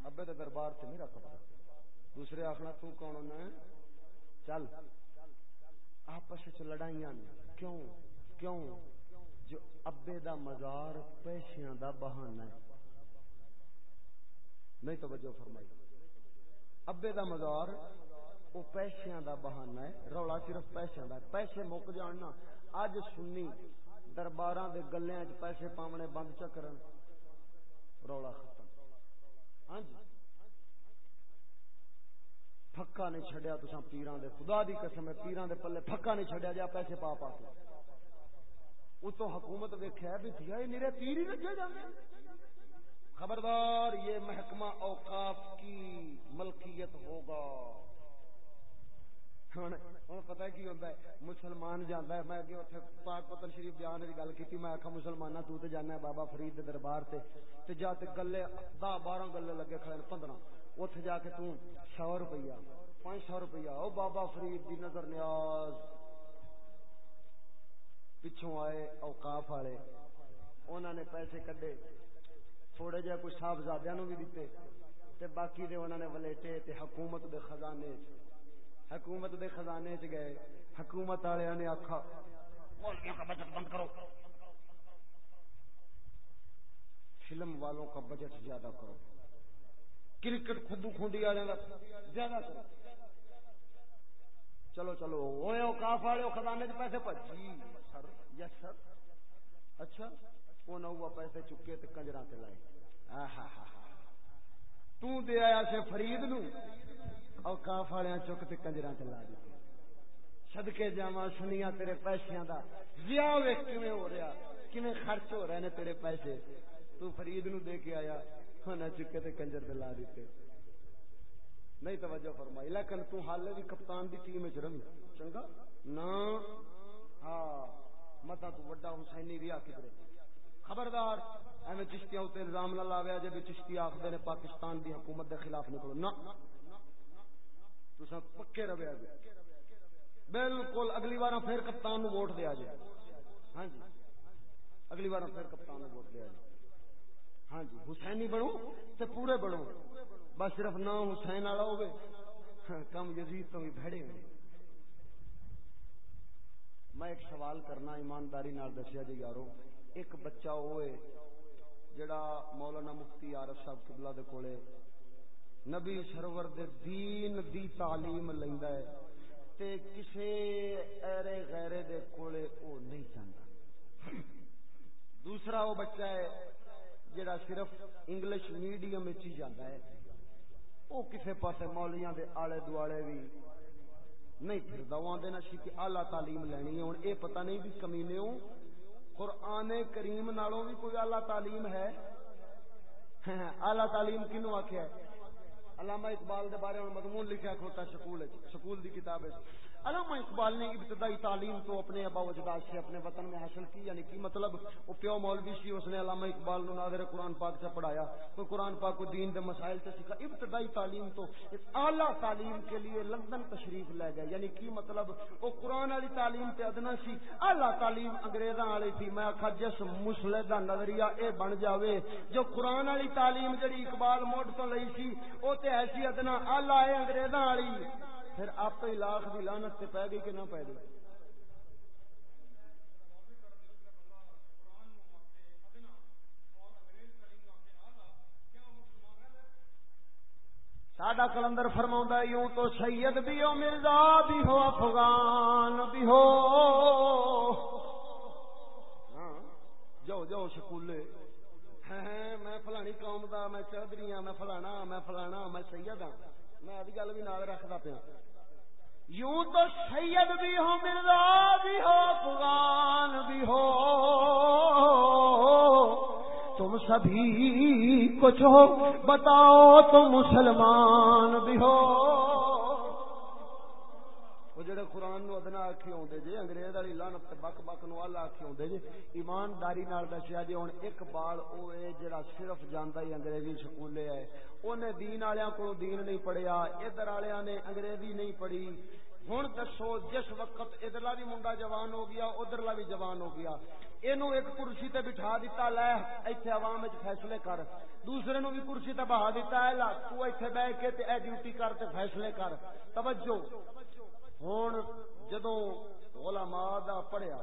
Speaker 1: ابے دے دربار تے میرا قبضہ دوسرے آخنا، تو کون چل۔ آپس لڑائیاں نہیں کیوں؟ کیوں؟ جو ابے دا مزار پیسیاں دا بہانہ ہے۔ نہیں توجہ فرمائی۔ ابے دا مزار وہ پیسیاں دا بہانہ ہے۔ رولا صرف پیسے دا ہے۔ پیسے مک جاننا اج سنی درباراں دے گلیاں وچ پیسے پاونے بند چکرن رولا ختم۔ ہاں جی۔ پھکا نہیں چھڈیا، تساں پیراں دے، خدا دی قسم ہے، پیراں دے پلے پھکا نہیں چھڈیا جا، پیسے پا پا کے۔ اتو حکومت ویکھیا بھی تھیا میرے پیر ہی رکھے جاندے۔ خبردار، یہ محکمہ اوقاف کی ملکیت ہوگا۔ پتا کی ہوتا ہے؟ مسلمان جانا ہے۔ میں اتنے پاک پتن شریف بیان کی گل کی میں آخا مسلمان تو تے جانا ہے بابا فرید دربار سے تے جا تے گلے دہ بارہ گلے لگے کھڑے پندرہ۔ اتے جا کے توں سو روپیہ، پانچ سو روپیہ۔ او بابا فرید دی نظر نیاز۔ پچھوں آئے اوقاف والے۔ انہوں نے پیسے کڈے تھوڑے جہ کچھ صاحبزادیاں نو بھی دیتے تے باقی دے انہوں نے ولیٹے تے حکومت دے خزانے چ۔ حکومت دے خزانے چ گئے۔ حکومت والے نے آخا مولویوں کا بجٹ بند کرو۔ فلم والوں کا بجٹ زیادہ کرو۔ کرکٹ خدو کھونڈی والے زیادہ کرو چلو چلو ہوئے اوقاف والے خزانے چ پیسے پر جی سر یس سر اچھا وہ نہ ہوا پیسے چکے تے کنجرا تے لائے۔ تو دے آیا سے فرید نو اوقاف والے چک تے کنجرا تے لا دیتے۔ صدقے جاواں سنیا تیرے پیسیاں دا۔ زیا ویکھ کیویں ہو رہا کیویں خرچ ہو رہے نے تیرے پیسے؟ تو فرید نو دے کے آیا نہ چکے تے کنجر دلا دیتے۔ نہیں توجہ فرمائی، لیکن تو حالے بھی کپتان دی ٹیم وچ رہی چنگا؟ نہ ہاں متا تو وڈا حسینی ریا کدھر خبردار، ایویں چشتیاں اتنے الزام نہ لاویا جب چشتی آخر نے پاکستان دی حکومت دے خلاف نکلو۔ نہ تو پکے رویا جی بالکل، اگلی بار پھر کپتان نو ووٹ دیا جائے۔ ہاں جی اگلی بار پھر کپتان نو ووٹ دیا جائے۔ ہاں جی حسینی بنو تے پورے بنو۔ بس صرف نام حسین والا ہوگی ہاں، کم یزید تو بھی بھڑے ہوئے میں ایک سوال کرنا ایمانداری نال دسیا جی یارو، ایک بچہ ہوئے جڑا مولانا مفتی عارف صاحب قبلہ دے کولے نبی سرور دے دین دی تعلیم لیندا ہے تے کسے ایرے غیرے دے کولے او نہیں جاندا دوسرا وہ بچہ ہے جڑا صرف انگلش میڈیم ہی جانا ہے۔ وہ کسی پاس مولیاں دے آلے دوالے بھی نہیں پھردا وہ آدھے نشی کہ آلہ تعلیم لینی ہے۔ ہوں یہ پتہ نہیں بھی کمینے ہوں۔ قرآن کریم نالوں بھی کوئی اعلی تعلیم ہے؟ اعلی تعلیم کنو آخیا ہے؟ علامہ اقبال دے بارے مضمون لکھا کھوتا سکول سکول دی کتاب ہے علامہ اقبال نے ابتدائی تعلیم تو اپنے ابا وجداد سے اپنے وطن میں حاصل کی یعنی کی مطلب وہ پیو مولوی سی، اس نے علامہ اقبال نو ناظر قرآن پاک سے پڑھایا۔ کوئی قرآن پاک کو دین دے مسائل سے سیکھا ابتدائی تعلیم تو اعلیٰ تعلیم کے لیے لندن تشریف لے گئے۔ یعنی کی مطلب وہ قرآن والی تعلیم تے ادنا سی۔ اعلیٰ تعلیم انگریزاں والی تھی۔ میں آخا جس مسلے دا نظریہ اے بن جاوے، جو قرآن والی تعلیم جڑی اقبال موڈ تو لئی سی وہ تے ایسی ادنا اعلیٰ ہے انگریزاں والی۔ پھر آپ ہی لاکھ دی لانت سے پی گئی کہ نہ پی گئی؟ ساڈا کلندر فرما یوں تو سید بھی ہو، مرزا بھی ہو، افغان بھی ہو۔ ہاں، جاؤ جاؤ سکولے۔ ہاں، ہاں، میں فلانی قوم دا، میں چودھری ہاں میں فلانا میں فلانا، میں سید ہاں میں ابھی گل بھی نال رکھتا پیا۔ یوں تو سید بھی ہو، مرزا بھی ہو، افغان بھی ہو۔ تم سبھی کچھ ہو، بتاؤ تم مسلمان بھی ہو۔ جڑے قرآن نو ادنا آخی آدھے جی انگریز والی لانت بک بک نو اللہ آخی آدھے جی ایمانداری نال دسیا جی ہوں ایک بال وہ جڑا صرف جانا ہی انگریزی سکولے ہے انہیں دین والوں کو دین نہیں پڑھیا، ادھر والوں نے انگریزی نہیں پڑھی۔ ہوں دسو، جس وقت ادھرلا بھی منڈا جوان ہو گیا، ادھرلا بھی جوان ہو گیا۔ یہ ایک کرسی تے بٹھا دیتا لے ایتھے عوام فیصلے کر۔ دوسرے نو بھی کرسی تے بہا دیتا ہے لا تو ایتھے بہ کے تے اے ڈیوٹی کر تے فیصلے کر۔ توجہ۔ ہوں جدو علماء دا پڑھیا،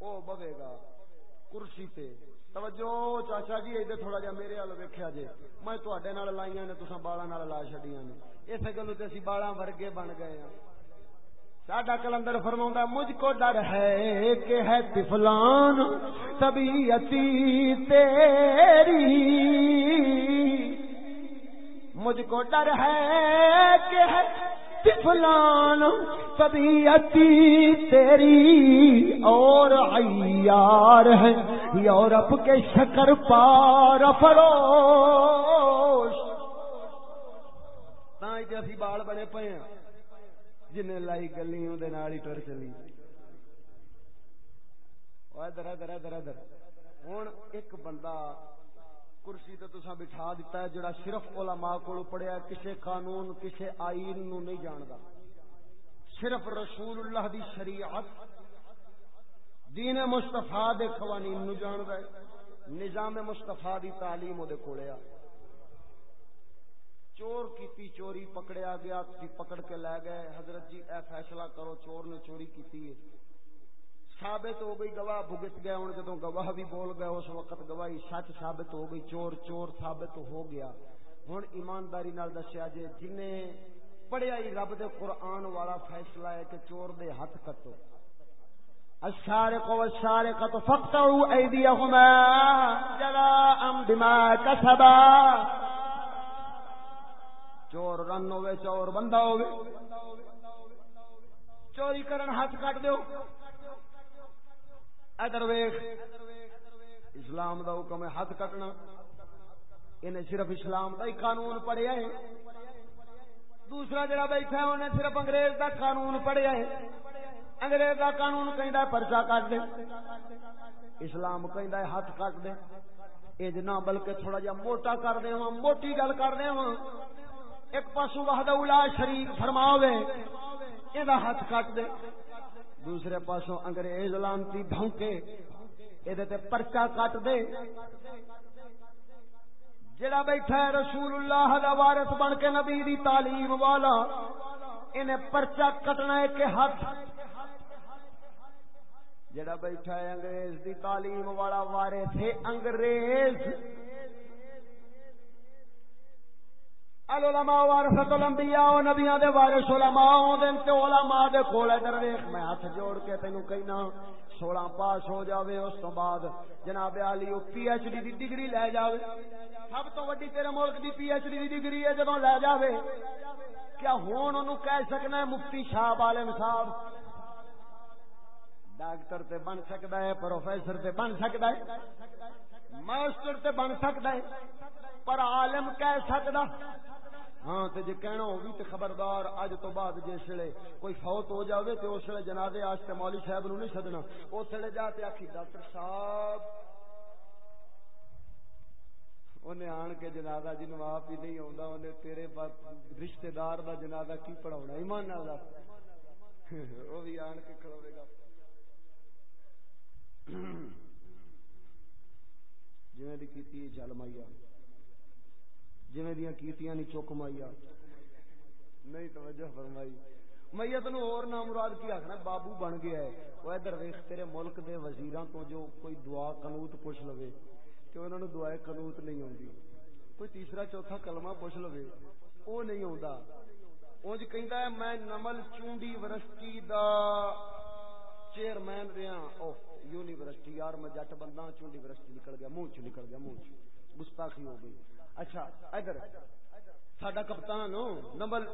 Speaker 1: او بگے گا کرسی تے۔ توجہ چاچا جی ادھر تھوڑا جا میرے وال ویکیا جی میں تے لائیا نے تو بالا لا چڈیا نے۔ اس گلو تے بالا ورگے بن گئے ہیں ساڈا کلندر فرما مجھ کو ڈر ہے کہ ہے تفلان طبیعتی تیری۔ مجھ کو ڈر ہے کہ ہے تفلان طبیعتی تیری اور عیار ہے۔ یورپ کے شکر پار فروش۔ اسی بال بنے پے ہاں۔ ہیں جن لائی گلیوں گلی ہی ٹر چلی۔ ادھر ادھر ادھر ادھر۔ ہوں ایک بندہ کرسی تے تسا بٹھا دیتا ہے، جڑا صرف علماء کو پڑھیا کسے قانون، کسے آئین نو نہیں جاندا۔ صرف رسول اللہ دی شریعت، دین مصطفیٰ دے قوانین نو جاندا ہے۔ نظام مصطفیٰ دی تعلیم او دے کولے آ۔ چور کیتی، چوری پکڑیا گیا پکڑ کے لے گئے۔ حضرت جی اے فیصلہ کرو، چور نے چوری کیتی ہے۔ ثابت ہو گئی، گواہ بھگت گیا ہوں جدو گواہ بھی بول گیا اس وقت گواہی سچ ثابت ہو گئی، چور چور ثابت ہو گیا۔ ہوں ایمانداری نال دسیا جی جن پڑھیا ہی رب دے قرآن والا فیصلہ ہے کہ چور دے ہاتھ کٹو۔ السارق والسارقة فاقطعوا أيديهما جزاء بما كسبا۔ چور رن ہوے چور بندہ ہوے چوری کرن ہاتھ کٹ دیو۔ ادر ویخ، اسلام دا حکم ہے ہاتھ کٹنا۔ انہیں صرف اسلام دا ہی قانون پڑھیا ہے۔ دوسرا جڑا بیٹھا ہے، انہیں صرف انگریز دا قانون پڑھیا ہے۔ انگریز دا قانون کہیں پرچا کٹ دے۔ اسلام کہیں ہاتھ کٹ دے۔ یہ جنا بلکہ تھوڑا جا موٹا کر دے ہاں، موٹی گل کر دے ہاں۔ ایک پاسو وحدہ اولا شریف فرماوے یہ ہاتھ کٹ دے۔ دوسرے پاسوں انگریز لانتی بھونکے یہ پرچا کٹ دے۔ جڑا بیٹھا ہے رسول اللہ دا وارث بن کے نبی دی تعلیم والا انہیں پرچا کٹنا ہے کہ ہاتھ۔ جڑا بیٹھا ہے انگریز دی تعلیم والا وارث ہے انگریز۔ العلماء وارثت الانبیاء و نبیاں دے وارث علماء ہوندے تے علماء دے کولے درویش میں ہاتھ جوڑ کے تینو کہنا، سولہ پاس ہو جاوے، اس تو بعد جناب علی او پی ایچ ڈی دی ڈگری لے جاوے۔ سب تو وڈی تیرے ملک دی پی ایچ ڈی دی ڈگری ہے، جدوں لے جاوے۔ کیا ہون انہوں کہہ سکنا ہے، مفتی شاہ عالم صاحب؟ ڈاکٹر تے بن سکتا ہے، پروفیسر تے بن سکتا ہے، ماسٹر تے بن سکتا ہے، پر عالم کہہ سکتا۔ ہاں تے جے کہنا ہو بھی تے خبردار، اج تو بعد جس ویلے کوئی فوت ہو جاوے تے اس ویلے جنازے واسطے مولوی صاحب نو نہیں سدنا۔ اس ویلے جا تے آکھی، ڈاکٹر صاحب انہیں آن کے جنازہ جنوب آپ ہی نہیں آتا انہیں تیرے رشتہ دار دا جنازہ کی پڑھاؤنا ایمان نال وہ بھی آن کے کھڑوے گا۔ جویں دی کیتی جل مائیا جویں دیاں کیتیاں نہیں چک مائیا نہیں، توجہ فرمائی۔ میت نو اور نام مراد کی آخنا بابو بن گیا ہے۔ وہ ادھر ویخ تیرے ملک دے وزیراں تو جو کوئی دعا قنوت پوچھ لوے کہ انہوں نے دعائے قنوت نہیں آتی کوئی تیسرا چوتھا کلمہ پوچھ لو وہ نہیں آتا اونج کہندا ہے، میں نمل چونڈی یونیورسٹی دا چیئرمین رہا یونیورسٹی، یار، میں جٹ بندہ چونڈی یونیورسٹی نکل گیا، منہ چ نکل گیا، منہ چ۔ گستاخی ہو گئی۔ اچھا ادھر ساڈا کپتان نمل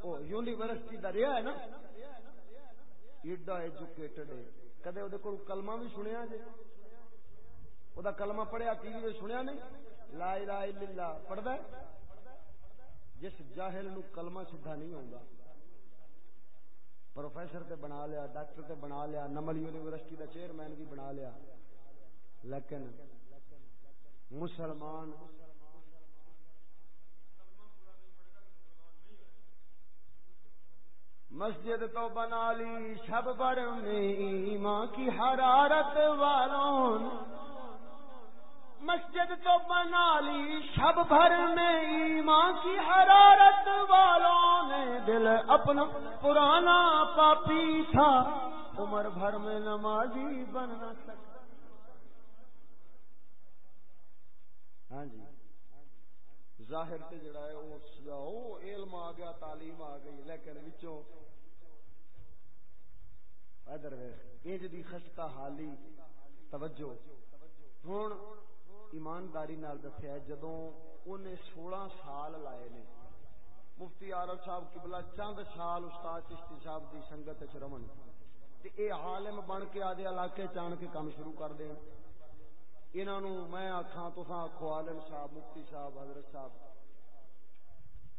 Speaker 1: او، یونیورسٹی دا رہا ہے نا؟ ایڈا ایجوکیٹڈ ہے۔ کدے او دے کول کلمہ بھی سنیا جے؟ وہ کلمہ پڑھیا، ٹی وی سنیا نہیں؟ لا الہ الا اللہ، پڑھدا جس جاہل نو کلمہ سیدھا نہیں ہوندا۔ پروفیسر تے بنا لیا، ڈاکٹر تے بنا لیا، نمل یونیورسٹی دا چیئرمین بھی بنا لیا۔ لیکن مسلمان مسجد تو بنا لی شب بر میں ایمان کی حرارت والوں مسجد تو بنا لی شب بھر میں ایمان کی حرارت والوں نے دل اپنا پرانا پاپی تھا، عمر بھر میں نمازی بن نہ سکتا ہاں جی۔ ظاہر سے جڑا ہے وہ سجاؤ علم آ گیا، تعلیم آ گئی، لیکن وچوں ادھر ویکھ، انج دی خستہ حالی توجہ۔ ہوں ایمانداری نال دسیا جدوں انہیں سولہ سال لائے نے، مفتی عارف صاحب قبلہ چند سال استاد چشتی صاحب دی سنگت چ رمن تے اے عالم بن کے آدھے علاقے چان کے کام شروع کر دین۔ انہاں نو میں آکھاں تساں آکھو عالم صاحب، مفتی صاحب، حضرت صاحب۔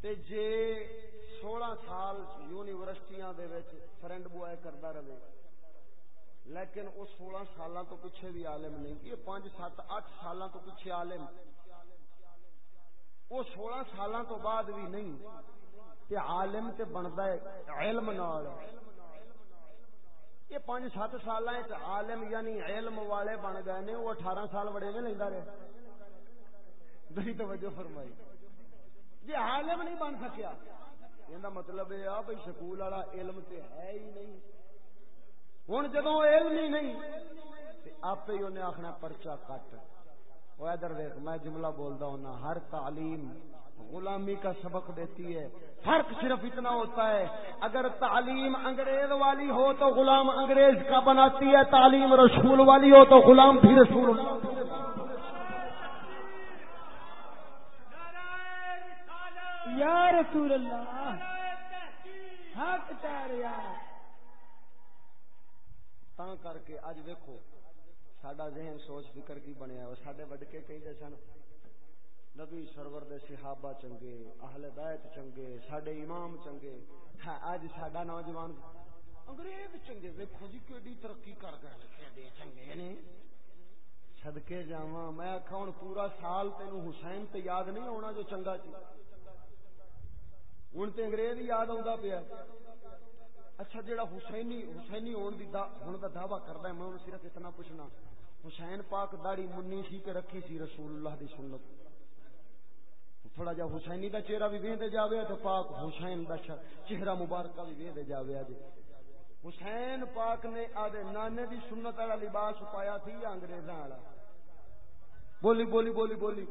Speaker 1: تے جے سولہ سال یونیورسٹیاں دے وچ فرینڈ بوائے کردا رہے، لیکن وہ سولہ سال تو پیچھے بھی عالم نہیں، یہ پانچ، سات، اٹھ سال تو پیچھے عالم۔ وہ سولہ سال تو بعد بھی نہیں، تے عالم تے بنتا ہے علم نال۔ یہ پانچ سات سال عالم یعنی علم والے بن گئے نے، وہ اٹھارہ سال بڑے میں لینا رہے۔ نہیں توجہ فرمائی۔ جی عالم نہیں بن سکیا۔ یہ مطلب یہ آ بھائی سکول والا علم تے ہے ہی نہیں۔ ہوں جدو علم ہی نہیں آپ ہی انہیں آخنا پرچا کٹ۔ وہ ادھر دیکھ، میں جملہ بولتا ہوں ہر تعلیم غلامی کا سبق دیتی ہے۔ فرق صرف اتنا ہوتا ہے، اگر تعلیم انگریز والی ہو تو غلام انگریز کا بناتی ہے، تعلیم رسول والی ہو تو غلام بھی رسول
Speaker 2: یا رسول اللہ، حق
Speaker 1: تا کر کے اج دیکھو سڈا ذہن سوچ فکر کی بنیا وہ سڈے وڈکے کہیں سن نبی سرور دے صحابہ چنگے، اہل بیت چنگے سڈے امام چنگے۔ ہاں، اج سڈا نوجوان انگریز چنگے۔ دیکھو جی کیڈی ترقی کر گئے چنگے نے؟ سدکے جا میں آخا ہوں پورا سال تین حسین تے یاد نہیں آنا جو چنگا سی۔ ہوں تو انگریز یاد آ پیا۔ اچھا جڑا حسینی حسینی ہون دی ہن دا دعویٰ کردا ہے، میں انہوں صرف اتنا پوچھنا۔ حسین پاک داڑھی منی سی کہ رکھی سی رسول اللہ دی سنت۔ تھوڑا جا حسینی دا چہرہ بھی ویندے جاوے تو پاک حسین دا چہرہ مبارکہ بھی ویندے جاوے اج حسین پاک نے آدھے نانے دی سنت والا لباس پایا تھی یا انگریزاں والا؟ بولی بولی بولی بولی۔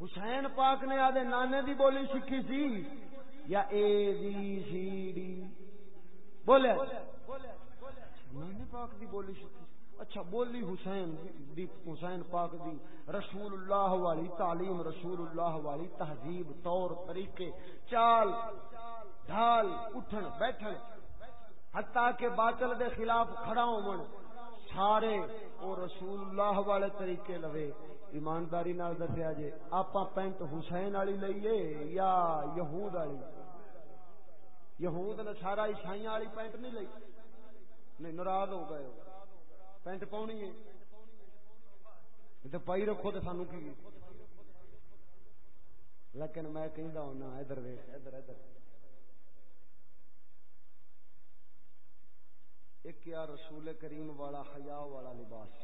Speaker 1: حسین پاک نے آدھے نانے دی بولی سیکھی سی یا اے بی سی ڈی؟ بولے۔ پاک دی بولی اچھا بولی حسین دی، حسین پاک دی رسول اللہ والی تعلیم رسول اللہ والی تہذیب، طور، طریقے، چال، ڈھال، اٹھن، بیٹھن، حتیٰ کہ باطل دے خلاف کھڑا ہون، سارے او رسول اللہ والے طریقے لوے۔ ایمانداری نال دسیا جے آپا پینٹ حسین والی لئیے یا یہود والی یہود نے سارا عیسائیاں والی پینٹ نہیں لئی؟ نہیں، ناراض ہو گئے پینٹ پاؤنی ہے۔ تو پائی رکھو تو سانو کی؟ لیکن میں کہیں ہونا ہاں، ادھر ویخ ادھر ادھر ایک یا رسول کریم والا حیا والا لباس،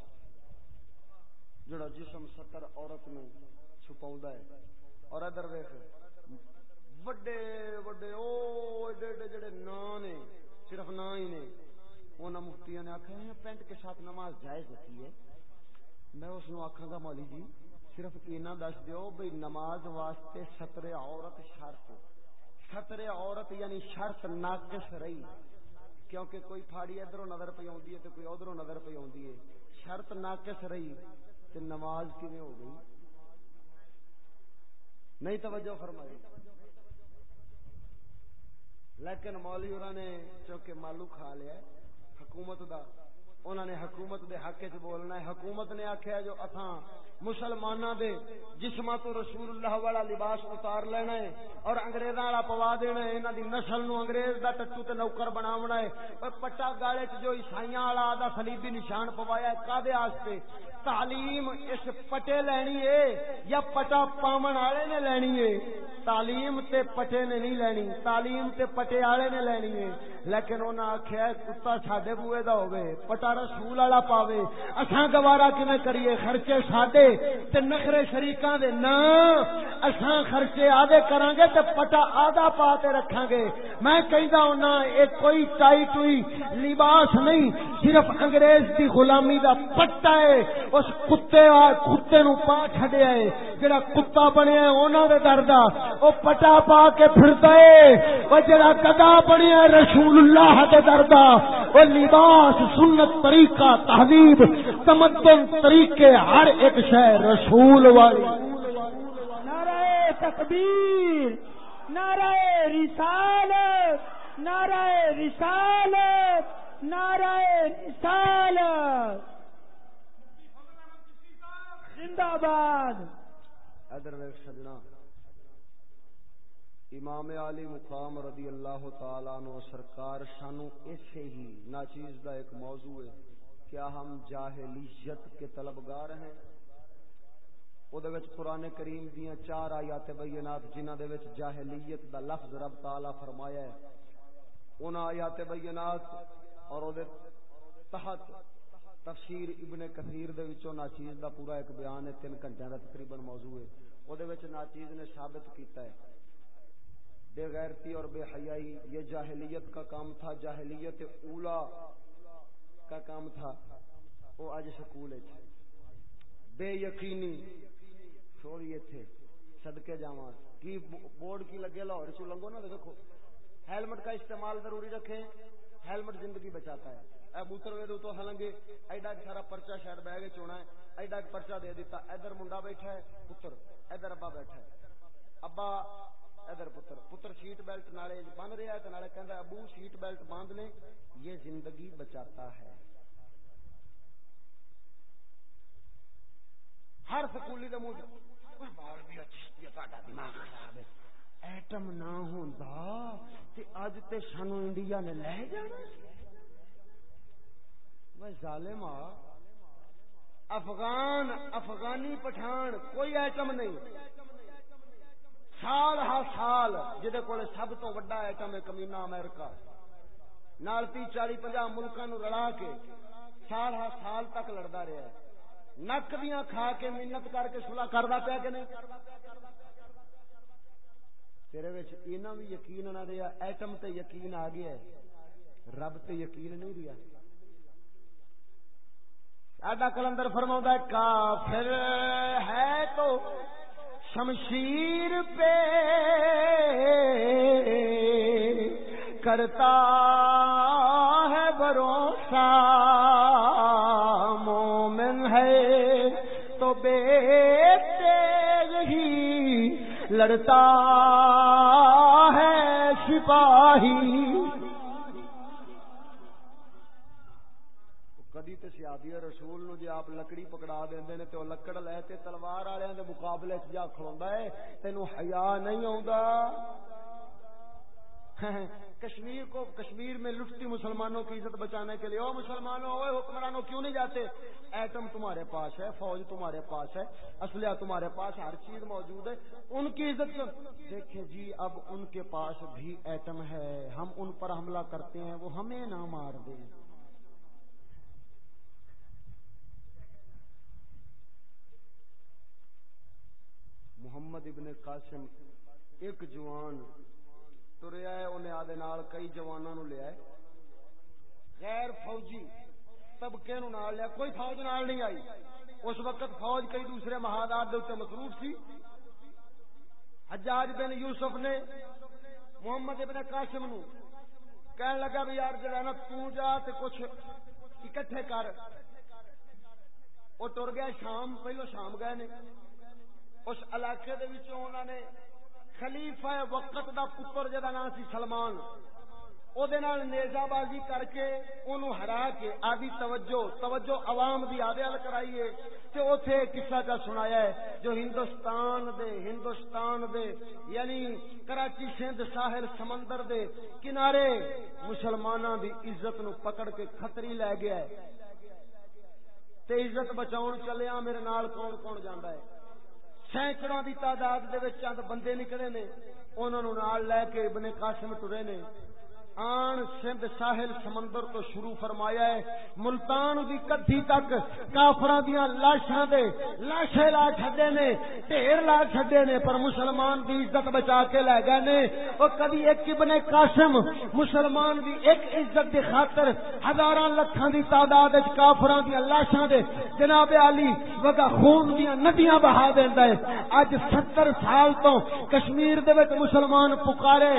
Speaker 1: جڑا جسم ستر عورت نو چھپا ہے۔ اور ادھر ویخ وڈے وڈے او ایڈے ایڈے جڑے نا نے صرف نا ہی نے انہوں مفتی نے آخیا پینٹ کے ساتھ نماز جائز ہوتی ہے۔ میں اس نو آخا گا مولی جی صرف اینا دس دیو بھئی نماز واسطے ستر عورت شرط۔ ستر عورت یعنی شرط ناقص رہی۔ کیونکہ کوئی پھاڑی ادھر نظر پہ آدھی ہے تو کوئی ادھر نظر پہ آدھی ہے۔ شرط ناقص رہی تو نماز کیویں ہو گئی؟ نہیں توجہ فرمائی۔ لیکن مولی اور نے چونکہ مالو کھا لیا حکومت دا۔ انہوں نے حکومت دے حق چ بولنا ہے۔ حکومت نے آخیا جو اتھاں مسلمانہ دے جسمہ تو رسول اللہ والا لباس اتار لینا ہے اور انگریزاں والا پوا دینا ہے۔ انہاں دی نسل نو انگریز دا ٹٹو تے نوکر بناونا ہے۔ اور پٹا گالے چ جو عیسائیاں والا آدا صلیبی نشان پوایا ہے کادے واسطے تعلیم اس پٹے لینی ہے یا پٹا پامن والے نے لینی ہے؟ تعلیم تے پٹے نے نہیں لینی۔ تعلیم تے پٹے والے نے لینی ہے۔ لیکن انہاں آکھیا کتا ساڈے بوئے دا ہوے پٹا رسول والا پاوے۔ اساں گوارا کیویں کریے؟ خرچے ساڈے۔ تے نخرے شریکاں دے نا اساں خرچے آدھے کران گے تے پٹا آدھا پا تے رکھاں گے میں کہندا ہوں اے کوئی ٹائی ٹوئی لباس نہیں، صرف انگریز دی غلامی دا پٹا ہے۔ اس کتے کتے نو پا چھڈیا ہے۔ جڑا کتا بنیا ہے انہاں دے دردا او پٹا پا کے پھردا ہے۔ او جڑا کدا بنیا ہے رسول اللہ دے دردا او لباس، سنت، طریقہ، تہذیب، تمدن، طریقے، ہر ایک شے رسول والی۔
Speaker 2: نعرہ تکبیر نعرہ رسالت نعرہ رسالت نعرہ رسالت۔ زندہ باد
Speaker 1: ادر سجنا امام علی مقام رضی اللہ تعالی عنہ سرکار سانو ایسے ہی ناچیز دا ایک موضوع ہے۔ کیا ہم جاہلیت کے طلبگار ہیں؟ او دے وچ قرآن کریم دیاں چار آیات بینات جنہ دے وچ جاہلیت دا لفظ رب تعالی فرمایا ہے انہاں آیات بینات اور او دے تحت تفسیر ابن کثیر دے وچوں ناچیز دا پورا ایک بیان ہے تین گھنٹے دا تقریباً موضوع ہے او دے وچ ناچیز نے ثابت کیتا ہے بے غیرتی اور بے حیائی یہ جاہلیت کا کام تھا جاہلیت اولا کا کام تھا وہ آج سکول ہے بے یقینی چھوڑیے تھے، صدقے جاواں۔ کی بورڈ کی لگے لاہور چ لنگو نا دیکھو ہیلمٹ کا استعمال ضروری رکھیں، ہیلمٹ زندگی بچاتا ہے۔ ابوتر وے تو ہلنگے، ایڈا سارا پرچا شہر بہ کے چونا ہے، ایڈا پرچا دے دیتا۔ ادھر منڈا بیٹھا ہے، پتر۔ ادھر ابا بیٹھا ہے۔ ابا، ادھر پتر۔ پتر سیٹ بیلٹ نالے بن رہا ہے تو نالے کہندا ابو سیٹ بیلٹ باندھ لیں، یہ زندگی بچاتا ہے۔ ہر سکولی دے منہ بال بھی اچھی دماغ خراب ہے۔ ایٹم نہ ہوندا تے اج تے سانو انڈیا نے لے جانا ظالم افغان، افغانی پٹھان، کوئی ایٹم نہیں۔ سال ہا سال جہد کو سب تو وڈا ایٹم ہے کمینا امریکہ۔ نال تی چالی پنجا ملکوں رلا کے سال ہا سال تک لڑتا رہا ہے۔ نک دیا کھا کے محنت کر کے سلا کرتا پیا کہ نہیں؟ تیرے بھی یقین نہ رہا ایٹم تے یقین آ گیا ہے۔ رب تے یقین نہیں رہا ساڈا کلندر فرما کافر ہے تو شمشیر پہ کرتا کرتا ہے سپاہی۔ کدی سیادی رسول نو جی آپ لکڑی پکڑا دیندے نے تے او لکڑ لے تے تلوار والےاں دے مقابلے چ جا کھلوندا ہے، تینو حیا نہیں آ کشمیر کو کشمیر میں لٹتی مسلمانوں کی عزت بچانے کے لیے. او مسلمانوں او حکمرانوں، کیوں نہیں جاتے؟ ایٹم تمہارے پاس ہے، فوج تمہارے پاس ہے، اسلحہ تمہارے پاس ہر چیز موجود ہے. ان کی عزت دیکھیں جی اب ان کے پاس بھی ایٹم ہے. ہم ان پر حملہ کرتے ہیں، وہ ہمیں نہ مار دیں. محمد ابن قاسم، ایک جوان تریا ہے، انہیں آدھے نال کئی جوانوں نو لیا ہے۔ غیر فوجی طبقے نو نال لیا، کوئی فوج نال نہیں آئی۔ اس وقت فوج کئی دوسرے مہادات دے مصروف سی۔ حجاج بن یوسف نے محمد ابن قاسم نو کہنے لگا بھی یار جڑا نا تو جا تے کچھ اکٹھے کر۔ وہ ٹر گیا، شام پہلو شام گئے نے۔ اس علاقے دے وچوں انہوں نے خلیفہ وقت دا پتر جدا نام سی سلمان، او دے نال نیزہ بازی کر کے اونوں ہرا کے آدھی توجہ توجہ عوام دی آدھے ال کرائیے، تے اوتھے قصہ کا سنایا ہے جو ہندوستان دے ہندوستان دے یعنی کراچی سندھ ساحل سمندر دے کنارے مسلماناں دی عزت نو پکڑ کے خطری لے گیا ہے۔ تے عزت بچاؤن چلیا میرے نال کون کون جاندا ہے؟ سینکڑوں کی تعداد چند بندے نکلے نے انہوں نے لے کے ابن قاسم ٹرے نے۔ آن سندھ ساحل سمندر تو شروع فرمایا ہے۔ ملتان دی کدھی تک کافراں دیاں لاشاں دے لاشے لا چھڈے نے، ڈھیر لا چھڈے نے، پر مسلمان دی عزت بچا کے لے گئے نے۔ او کبھی ایک ابن قاسم مسلمان دی ایک عزت دی خاطر ہزاراں لکھاں دی تعداد وچ کافراں دیاں لاشاں دے۔ جناب علی وگا خون دیاں ندیاں بہا دیندا ہے۔ اج 70 سال تو کشمیر دے وچ مسلمان پکارے،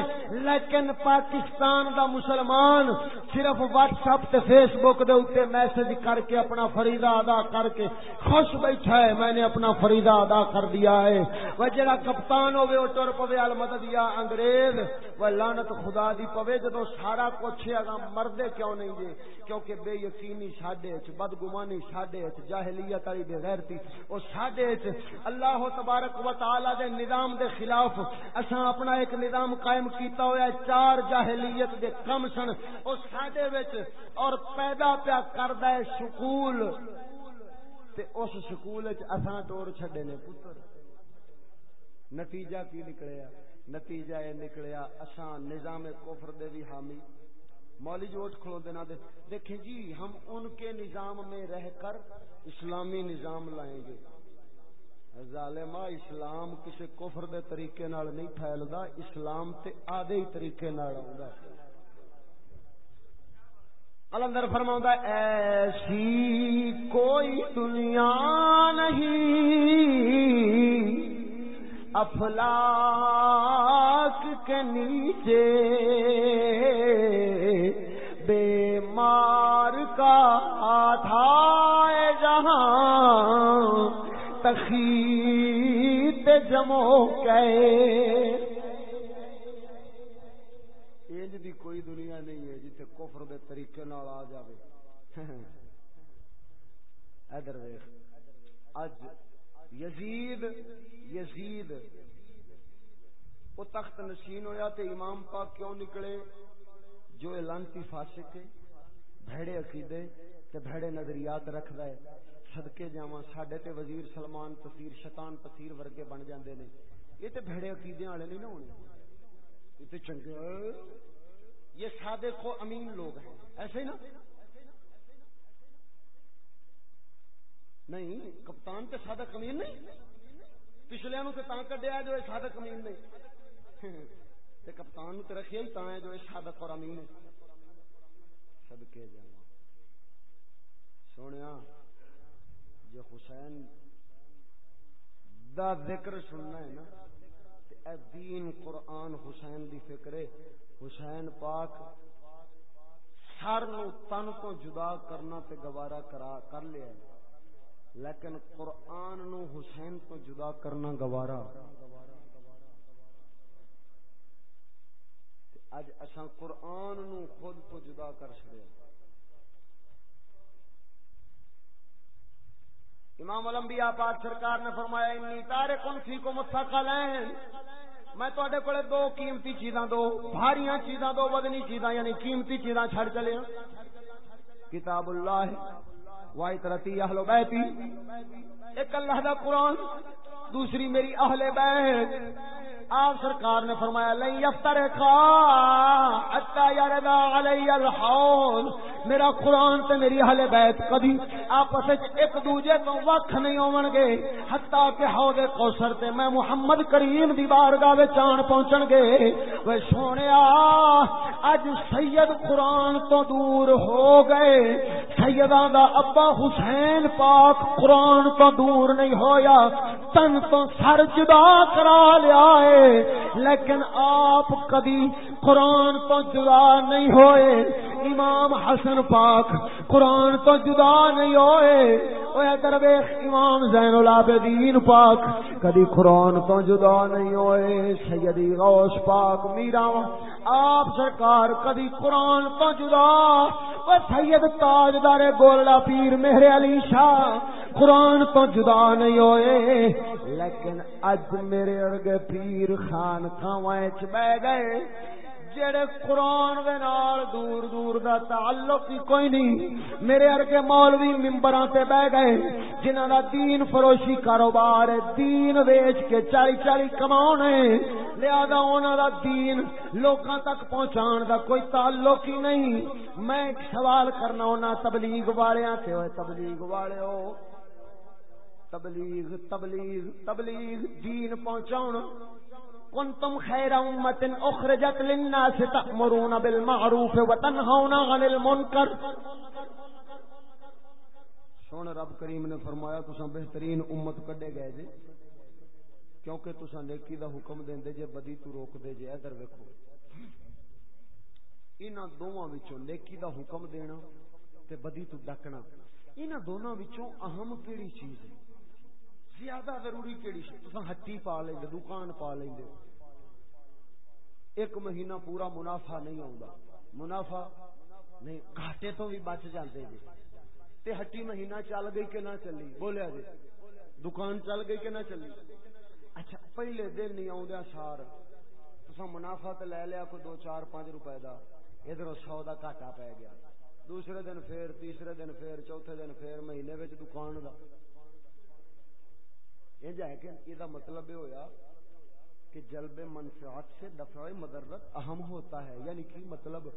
Speaker 1: لیکن پاکستان دا مسلمان صرف واٹس ایپ تے فیس بک دے اوتے میسج کر کے اپنا فریضہ ادا کر کے خوش بیٹھا ہے۔ میں نے اپنا فریضہ ادا کر دیا ہے۔ وہ جڑا کپتان ہوے او ٹر پوے ال مدد یا انگریز۔ وہ لعنت خدا دی پوے جدوں سارا کچھ اگا مردے کیوں نہیں جے کیونکہ بے یقینی ساڈے وچ، بدگمانی ساڈے وچ، جاہلیت والی بے غیرتی، او ساڈے وچ۔ اللہ تبارک و تعالی دے نظام دے خلاف اساں اپنا ایک نظام قائم کیتا ہوا ہے۔ چار جاہلیت دے کم سن، او ساڈے وچ اور پیدا پیا کردا ہے سکول۔ تے اس سکول وچ اساں ٹور چھڈے نے پتر۔ نتیجہ کی نکلیا؟ نتیجہ یہ نکلیا، اساں نظام کفر دے بھی حامی۔ مولی جی جو اٹھ کھلو دینا دے۔ دیکھیں جی ہم ان کے نظام میں رہ کر اسلامی نظام لائیں گے۔ ظالمہ، اسلام کسی کفر دے طریقے نال نہیں پھیلدا، اسلام تے آدھے ہی طریقے نال آوندا ہے۔ کلندر فرما ایسی کوئی دنیا نہیں۔ افلاک کے نیچے بے مار کا تھا جہاں، تخیت جمو کے دے طریقے نال آ جاوے۔ ادھر ویخ اج یزید یزید۔ وہ تخت نشین ہویا تے امام پاک کیوں نکلے؟ جو لانتی فاسق ہے، بھڑے عقیدے تے بھڑے نظریات رکھدا ہے۔ صدقے جاواں ساڈے تے وزیر سلمان تفسیر شیطان تفسیر ورگے بن جاندے نے۔ یہ تے بھڑے عقیدے والے نہیں نہ ہونے۔ یہ تے چنگے۔ یہ صادق و امین لوگ ہیں۔ ایسے نا؟ نہیں، کپتان تے صادق امین نہیں۔ پچھلے نو تو کڈیا جو صادق امین نہیں۔ تے کپتان نو تے رکھیا ہی تاں ہے جو صادق اور امین ہے۔ صدقے جاواں۔ سونیا، جو حسین دا ذکر سننا ہے نا اے دین قرآن حسین دی فکر ہے۔ حسین پاک سر نو تن تو جدا کرنا تے گوارا کرا کر لیا لیکن قرآن نو حسین تو جدا کرنا گوارا۔ اج اساں قرآن نو خود تو جدا کر چڑیا امام الانبیاء پاک سرکار نے فرمایا، انی تارے کن فی کو میں تے کو دو قیمتی چیزاں دو بھاری چیزاں دو ودنی چیزاں یعنی قیمتی چیزاں چھڑ چلے ہاں۔ کتاب اللہ، واحد رتی اہل بیتی ایک اللہ دا قرآن دوسری میری اہل بیت۔ آپ سرکار نے فرمایا لئی افطر علی الحول. میرا قرآن تے میری اہل بیت کبھی آپس ایک دوجے تو وقت نہیں ہون گے حتیٰ کہ حوض کوثر تے میں محمد کریم دی بارگاہ وچ چان پہنچن گے وہ سونیا، اج سید قرآن تو دور ہو گئے۔ سیداں دا ابا حسین پاک قرآن تو دور نہیں ہویا۔ تن تو سر جدا کرا لیا ہے، لیکن آپ کبھی قرآن تو جدا نہیں ہوئے۔ امام حسن پاک قرآن تو جدا نہیں ہوئے۔ امام زین العابدین پاک کدی قرآن تو جدا نہیں ہوئے۔ سیدی غوث پاک میرا، آپ سرکار کدی قرآن تو جدا۔ سید تاجدار گولڈا پیر میرے علی شاہ، قرآن تو جدا نہیں ہوئے۔ لیکن اج میرے ارگے پیر خان خاواں بہ گئے، جڑے قرآن دے نال دور دور دا تعلق ہی کوئی نہیں، میرے ارگے مولوی ممبراں تے بہ گئے، جنہاں دا دین فروشی کاروبار ہے، دین ویچ کے چالی چالی کماؤن ہے، لہذا انہاں دا دین لوکاں تک پہنچان دا کوئی تعلق ہی نہیں۔ میں ایک سوال کرنا ہونا تبلیغ والیاں تے ہوئے تبلیغ والے ہو تبلیغ تبلیغ تبلیغ، دین پہنچاؤن۔ کنتم خیر امت اخرجت للناس تأمرون بالمعروف وتنهون عن المنکر۔ سونے رب کریم نے فرمایا، تساں بہترین امت کڈے گئے جے کیونکہ تساں نیکی دا حکم دیندے جے، بدی تو روک دے جے۔ ادھر ویکھو، انہاں دوواں وچوں نیکی دا حکم دینا تے بدی تو ڈکنا۔ انہاں دونوں وچوں اہم کیڑی چیز ہے؟ زیادہ ضروری کیڑی شے؟ تساں ہٹی پا لیں دکان پا لیں ایک مہینہ پورا منافع نہیں آتا منافع نہیں، گھاٹے تو بھی بچ جاتے جی تے ہٹی مہینہ چل گئی کہ نہ چلی؟ بولیا جی دکان چل گئی کہ نہ چلی؟ اچھا پہلے دن نہیں آدھا سار۔ تو منافع تو لے لیا کوئی دو چار پانچ روپے کا ادھر سو کا گھاٹا پی گیا۔ دوسرے دن پھر، تیسرے دن پھر، چوتھے دن پھر، مہینے دکان کا یہ ہے کہ یہ مطلب یہ ہوا کہ جلب منفعات سے دفع مدرت اہم ہوتا ہے یعنی کہ مطلب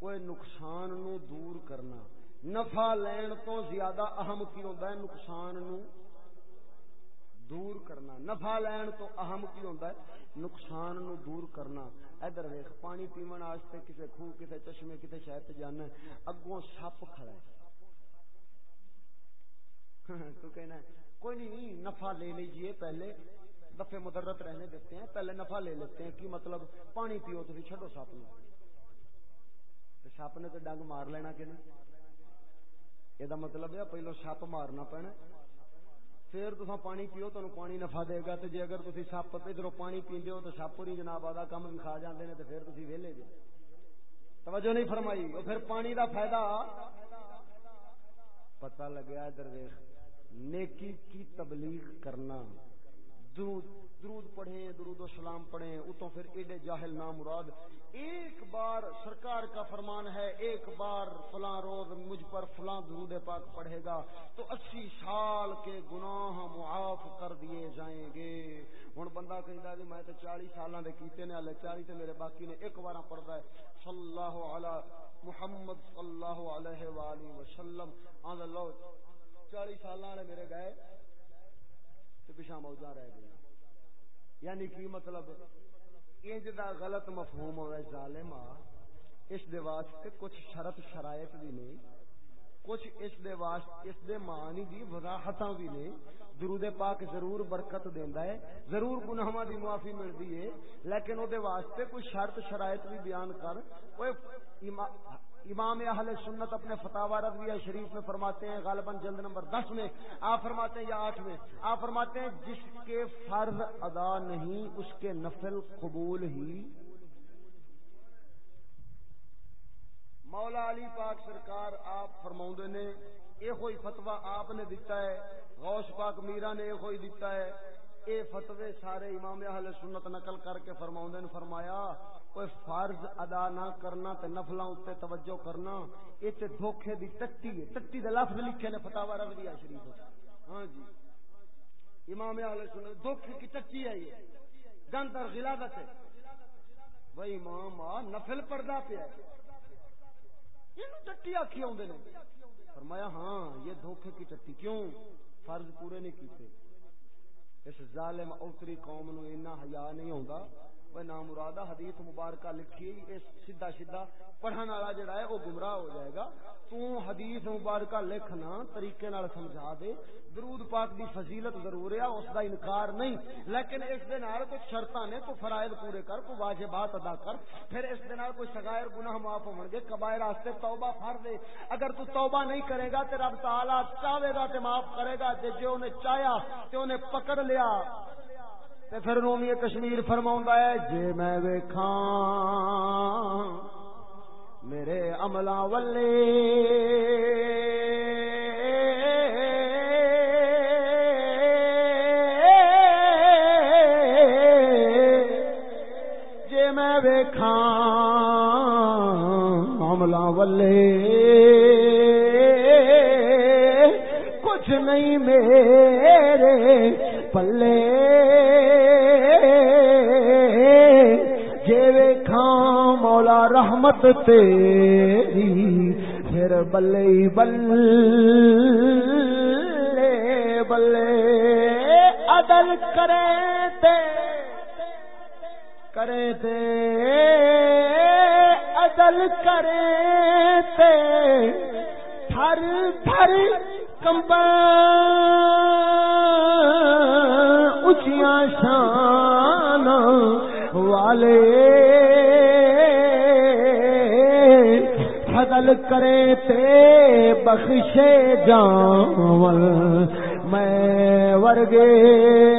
Speaker 1: وہ نقصان نو دور کرنا۔ نفع لین تو زیادہ اہم کی ہوتا ہے، نقصان نو دور کرنا۔ نفع لین تو اہم کی ہوتا ہے، نقصان نو دور کرنا۔ ادھر ویخ پانی پیمن واسطے کسی خوہ کسی چشمے کسی شہر تے جانا اگوں سپ کھڑا ہے۔ تو کہنا ہے کوئی نہیں نفع لے لیجیے پہلے۔ دفے مدرت رہنے دیتے ہیں، پہلے نفع لے لیتے ہیں۔ کی مطلب؟ پانی پیو، تو چڈو سپ نے سپ نے تو ڈنگ مار لینا کہ نہیں؟ یہ مطلب ہے، پہلو سپ مارنا پینا۔ پھر تو پانی پیو تو پانی نفع دے گا۔ تو جی اگر تھی سپ ادھر پانی پیندے ہو، تو سپ ہی جناب آدھا کم بھی کھا جاندے نے تو پھر تھی ویلے جی۔ توجہ نہیں فرمائی۔ پھر پانی دا فائدہ۔ پتہ لگیا درویش نیکی کی تبلیغ کرنا۔ درود درود پڑھیں، درود و سلام پڑھیں اتوں پھر ایڈے جاہل نام مراد۔ ایک بار سرکار کا فرمان ہے، ایک بار فلاں روز مجھ پر فلاں درود پاک پڑھے گا۔ تو اسی سال کے گناہ معاف کر دیے جائیں گے۔ ہوں بندہ کہتا جی میں تو چالی سال کے کیتے نے ہلے چالی تے میرے باقی نے ایک بار پڑھتا ہے۔ صلی اللہ علی محمد، صلی اللہ علیہ وآلہ وسلم۔ آن اللہ چالی سال والے میرے گئے تو پچھا موجہ رہ گئی یعنی کی مطلب؟ انج دا غلط مفہوم ہوئے ظالما اس دے واسطے کچھ شرط شرائط بھی نہیں کچھ اس دے واسطے اس دے معنی دی وضاحتاں بھی نہیں درود پاک ضرور برکت دیندا ہے، ضرور گناہاں دی معافی ملدی ہے، لیکن او دے واسطے کوئی شرط شرائط بھی بیان کر اوے امام اہل سنت اپنے فتح رضویہ شریف میں فرماتے ہیں، غالباً جلد نمبر دس میں، آپ فرماتے ہیں یا آٹھ میں، آپ فرماتے ہیں، جس کے فرض ادا نہیں، اس کے نفل قبول ہی۔ مولا علی پاک سرکار آپ فرما نے یہ ہوئی فتوا آپ نے دیتا ہے، غوث پاک میرا نے یہ ہوئی دیتا ہے۔ اے فتوے سارے امام اہل سنت نقل کر کے فرماؤں نے فرمایا کوئی فرض ادا نہ کرنا تے نفلاں تے توجہ کرنا، اے تے دھوکے دی ٹٹی ہے۔ ٹٹی دے لفظ لکھے نے فتاوا رضویہ شریف ہاں جی۔ امام اہل سنت دھوکے کی ٹٹی ہے یہ۔ گند اور غلاظت ہے۔ بھائی امام آ نفل پردہ پیا ہے۔ یہ ٹٹی آکھی آوندے نے۔ فرمایا ہاں یہ دھوکے کی ٹٹی کیوں؟ فرض پورے نہیں کیتے۔ اس ظالم اوتری قوم نو اینا حیا نہیں ہوندا وہ نام مرادہ حدیث مبارکہ لکھی اس سیدھا سیدھا پڑھن والا جڑا ہے، وہ گمراہ ہو جائے گا۔ تو حدیث مبارکہ لکھنا طریقے نال سمجھا دے۔ درود پاک دی فضیلت ضرور ہے، اس دا انکار نہیں۔ لیکن اس دے نال کچھ شرطاں نے تو فرائض پورے کر کو واجبات ادا کر۔ پھر اس دے نال کوئی صغائر گناہ معاف ہون گے کبائر واسطے توبہ فرض ہے اگر تو توبہ نہیں کرے گا، تے رب تعالی چاہے گا تے معاف کرے گا تے جو نے چاہیا تے اونے پکڑ لیا۔ تے پھر رومی کشمیر فرماؤں ہے، جے میں ویکھاں میرے عملہ والے، جے میں ویکھاں عملہ والے، کچھ نہیں میرے پلے رحمت تیری، پھر بلے بلے بلے عدل کرے تے کرے تے عدل کرے تے تھر تھر کمبا اچیاں شان والے کرے تے بخشے جاول میں ورگے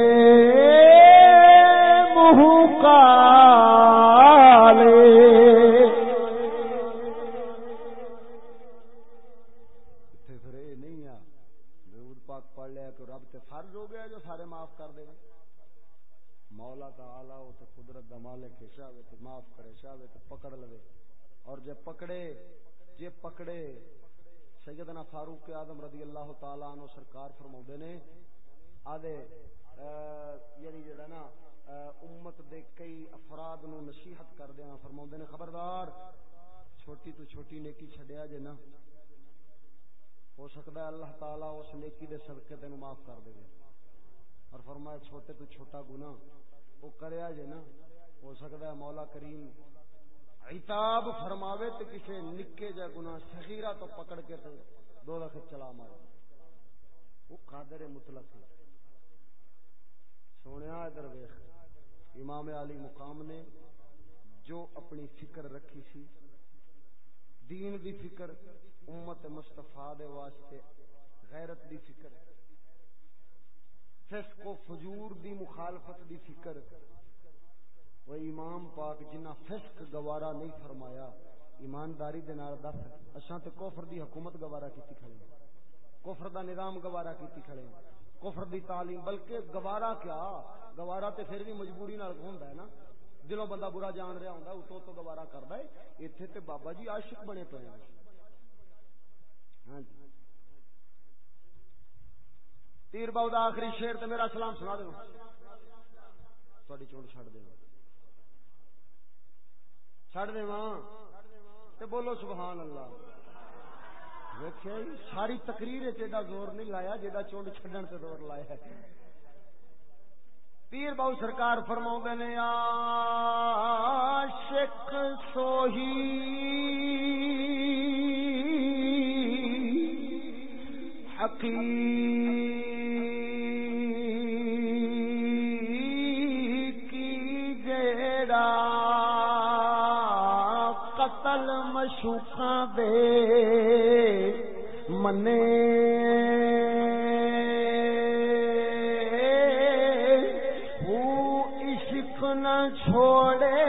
Speaker 1: معاف کر دے اور فرمایا چھوٹے تو چھوٹا گناہ وہ کریا جے نا، ہو سکتا ہے مولا کریم عتاب فرماوے تو کسی نکے جا گنا سخیرہ تو پکڑ کے تو دو لکھ چلا مارے۔ وہ قادر مطلق ہے۔ سونے، ادھر ویخ امام علی مقام نے جو اپنی فکر رکھی سی، دین دی فکر، امت مستفا دے واسطے، غیرت دی فکر۔ فسق و فجور دی مخالفت دی فکر۔ وہ امام پاک جنہ فسق گوارا نہیں فرمایا، ایمانداری دے نال دس، اساں تے کفر دی حکومت گوارا کیتی کھڑے۔ کفر دا نظام گوارا کیتی کھڑے۔ کفر دی تعلیم، بلکہ گوارا کیا؟ گوارا تے پھر بھی مجبوری نال ہوندا ہے نا۔ دلوں بندہ برا جان رہا ہوندا اتو تو گوارا کردا ہے۔ ایتھے تے بابا جی عاشق بنے پئے ہیں۔ ہاں جی۔ تیر باؤ دا آخری شیر تے میرا سلام سنا دو تھوڑی چونڈ چھڑ چڑ دے ہاں۔ بولو سبحان اللہ۔ دیکھا جی، ساری تقریر ایڈا زور نہیں لایا جا چونڈ چڈن سے زور لایا۔ پیر بہو سرکار فرما نے شک سوہی۔ حقیق منے وہ عشق نہ چھوڑے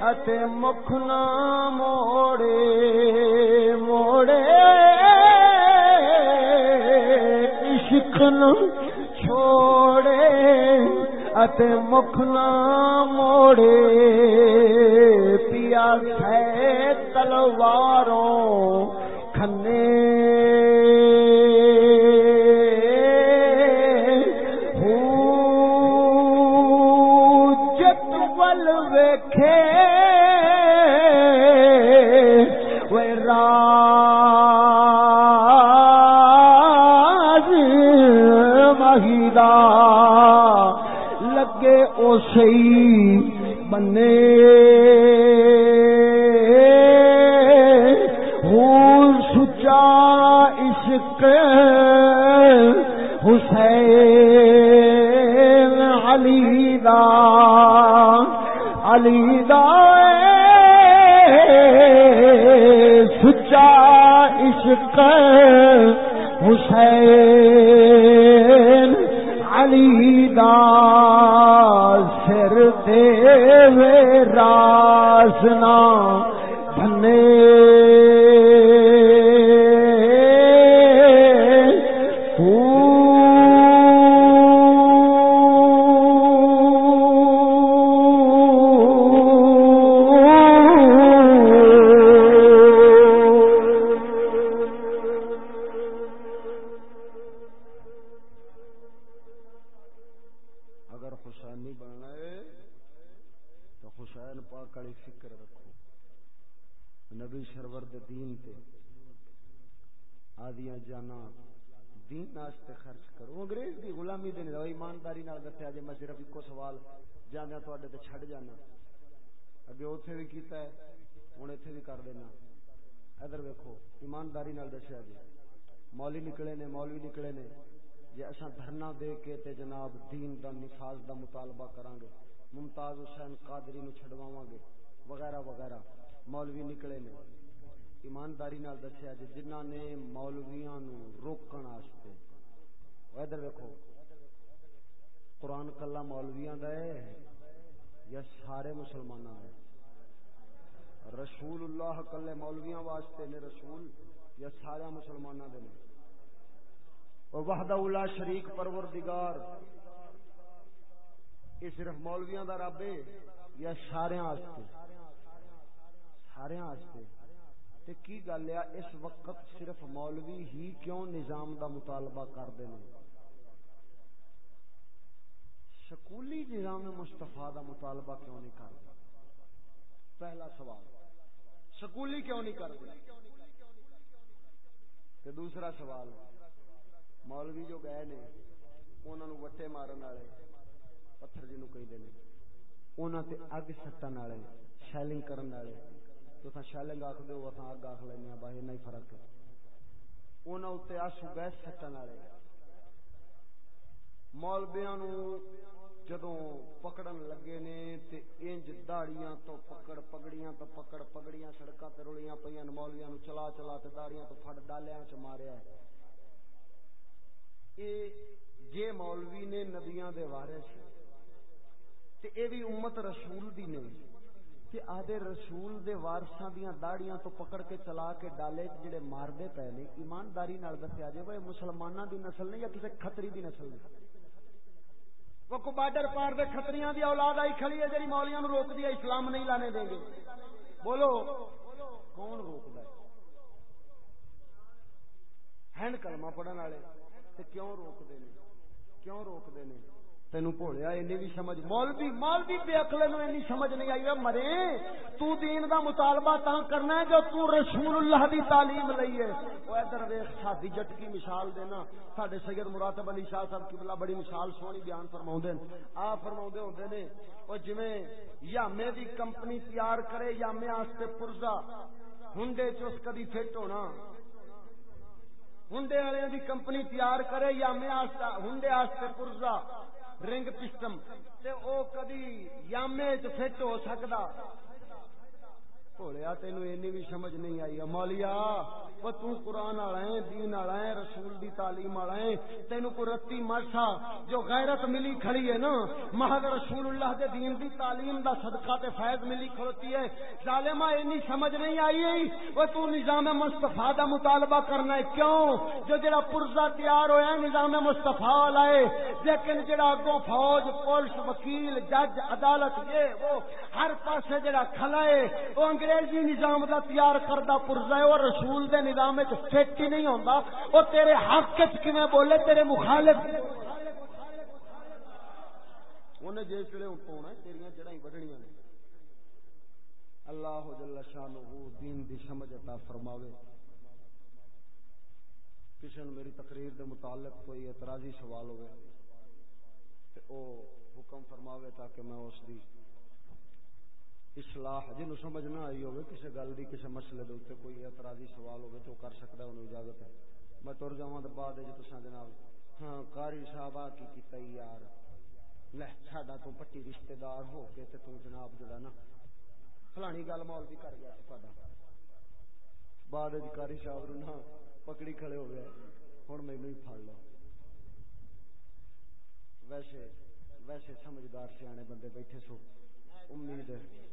Speaker 1: اتے مکھ نہ موڑے۔ موڑے۔ نو چھوڑے اتے مکھ نہ موڑے۔ پیا ہے تلواروں سی بنے۔ سچا عشق حسین علی دا۔ علی دا سچا عشق حسین علی دا۔ دے راسنا مولوی نکلے نے۔ ایمانداری نال دسیا جی جنہ نے مولویاں نو روکن واسطے ادھر دیکھو قرآن کلا مولویاں دا ہے یا سارے مسلمان دا ہے؟ رسول اللہ کلے مولویاں واسطے نے رسول یا سارے مسلمان دے نے۔ وحدہ اولا شریک پروردگار، یہ صرف مولویاں دا رب ہے یا سارے واسطے سارے ہاں آستے۔ تے کی گل ہے اس وقت صرف مولوی ہی کیوں نظام دا مطالبہ کر دے نے سکولی نظام مصطفیٰ دا مطالبہ کیوں نہیں کر دے پہلا سوال سکولی کیوں نہیں کر دے دوسرا سوال، مولوی جو گئے نے انہوں نو وٹے مارن والے پتھر جنوں کہندے نے، انہاں تے اگ سٹن والے، شیلنگ کرن والے تساں شالنگ آکھدے ہو اگ آخ لینے بس اتنا فرق ہے۔ انہاں آسو گئے سٹن والے۔ مولویاں نو جدوں پکڑن لگے نے، تے انج داڑیاں تو پکڑ پگڑیاں تو پکڑ پگڑیاں، سڑکاں تے رلیاں پیاں مولویاں نو چلا چلا تے داڑیاں تو پھڑ ڈالیاں چ ماریا ہے۔ اے جے مولوی نے نبیاں دے وارث، تے اے بھی امت رسول دی نہیں۔ کہ آدھے رسول دے وارثاں دیاں داڑیاں تو پکڑ کے چلا کے ڈالے جڑے ماردے پے نے، ایمانداری نال دسیا جائے، وہ مسلماناں دی نسل نہیں یا کسی خطری دی نسل نہیں؟ وہ کو بارڈر پار دے خطریاں دی اولاد آئی کھڑی ہے، جڑی مولیاں نو روک دیا اسلام نہیں لانے دیں گے۔ بولو، کون روک دے ہن کلمہ پڑھن والے، تے کیوں روک دے نے؟ کیوں روک دے نے؟ تینوں بھولیا این بھی سمجھ مولوی مولوی بے عقلے نو اینی سمجھ نہیں آئی مرے، تو دین دا مطالبہ تا کرنا ہے جو تو رسول اللہ دی تعلیم لئی ہے۔ او ادھر ویکھ شادی جٹ کی مثال دینا۔ ساڈے سید مراتب علی شاہ صاحب قبلہ بڑی مثال سونی بیان فرماوندے ہیں۔ آ فرماوندے ہوندے نے او جویں میں دی کمپنی تیار کرے یا میں واسطے پرزا، ہنڈے چس کدی فٹ ہونا۔ ہنڈے والے دی کمپنی تیار کرے، یامے واسطے ہنڈے واسطے پرزا۔ رنگ پسٹم تے او کدی یامے چ فٹ ہو سکدا بولیا تینو اینی بھی سمجھ نہیں آئی مولیا وہ تو قرآن والا ہے دین والا ہے رسول دی تعلیم والا ہے تینو کو رتی مرسا جو غیرت ملی کھڑی ہے نا محض رسول اللہ دے دین دی تعلیم دا صدقہ تے فیض ملی کھڑوتی ہے ظالمہ اینی سمجھ نہیں آئی ہے وہ تو نظام مصطفیٰ دا مطالبہ کرنا ہے کیوں جو جڑا پرزا تیار ہویا ہے نظام مصطفیٰ لائے لیکن جڑا اگوں فوج پولیس وکیل جج عدالت یہ وہ ہر پاسے جڑا کھلا ہے وہ انگریزی نظام دا تیار کردہ پرزا ہے اور رسول دے نظام فٹ ہی نہیں ہوندا۔ وہ تیرے حق کیویں بولے؟ تیرے مخالف۔ انہیں جس ویلے اٹھونا تیریاں جڑائی وڈنیاں نے۔ اللہ جل شانہ دین دی سمجھ عطا فرماوے۔ کسی نے میری تقریر دے متعلق کوئی اعتراضی سوال ہوئے، تے او حکم فرماوے تاکہ میں اس دی اصلاح جن سمجھ نہ آئی ہوگی، کسی گل کی کسی مسئلے دے اتنے کوئی اعتراضی سوال ہوگی تو کر سکتا ہے، انہوں اجازت ہے۔ میں تر جا بعد تو جناب ہاں کاری صاحب، آ کی کیتا یار؟ لے ساڈا تو پٹی رشتہ دار ہو کے تے تو جناب جڑا نا۔ فلانی گل مول بھی کر گیا ساڈا بعد کاری صاحب نہ پکڑی کھڑے ہو گئے۔ ہوں مینو ہی پڑ لو۔ ویسے ویسے سمجھدار سیانے بندے بیٹھے سو۔ امید ہے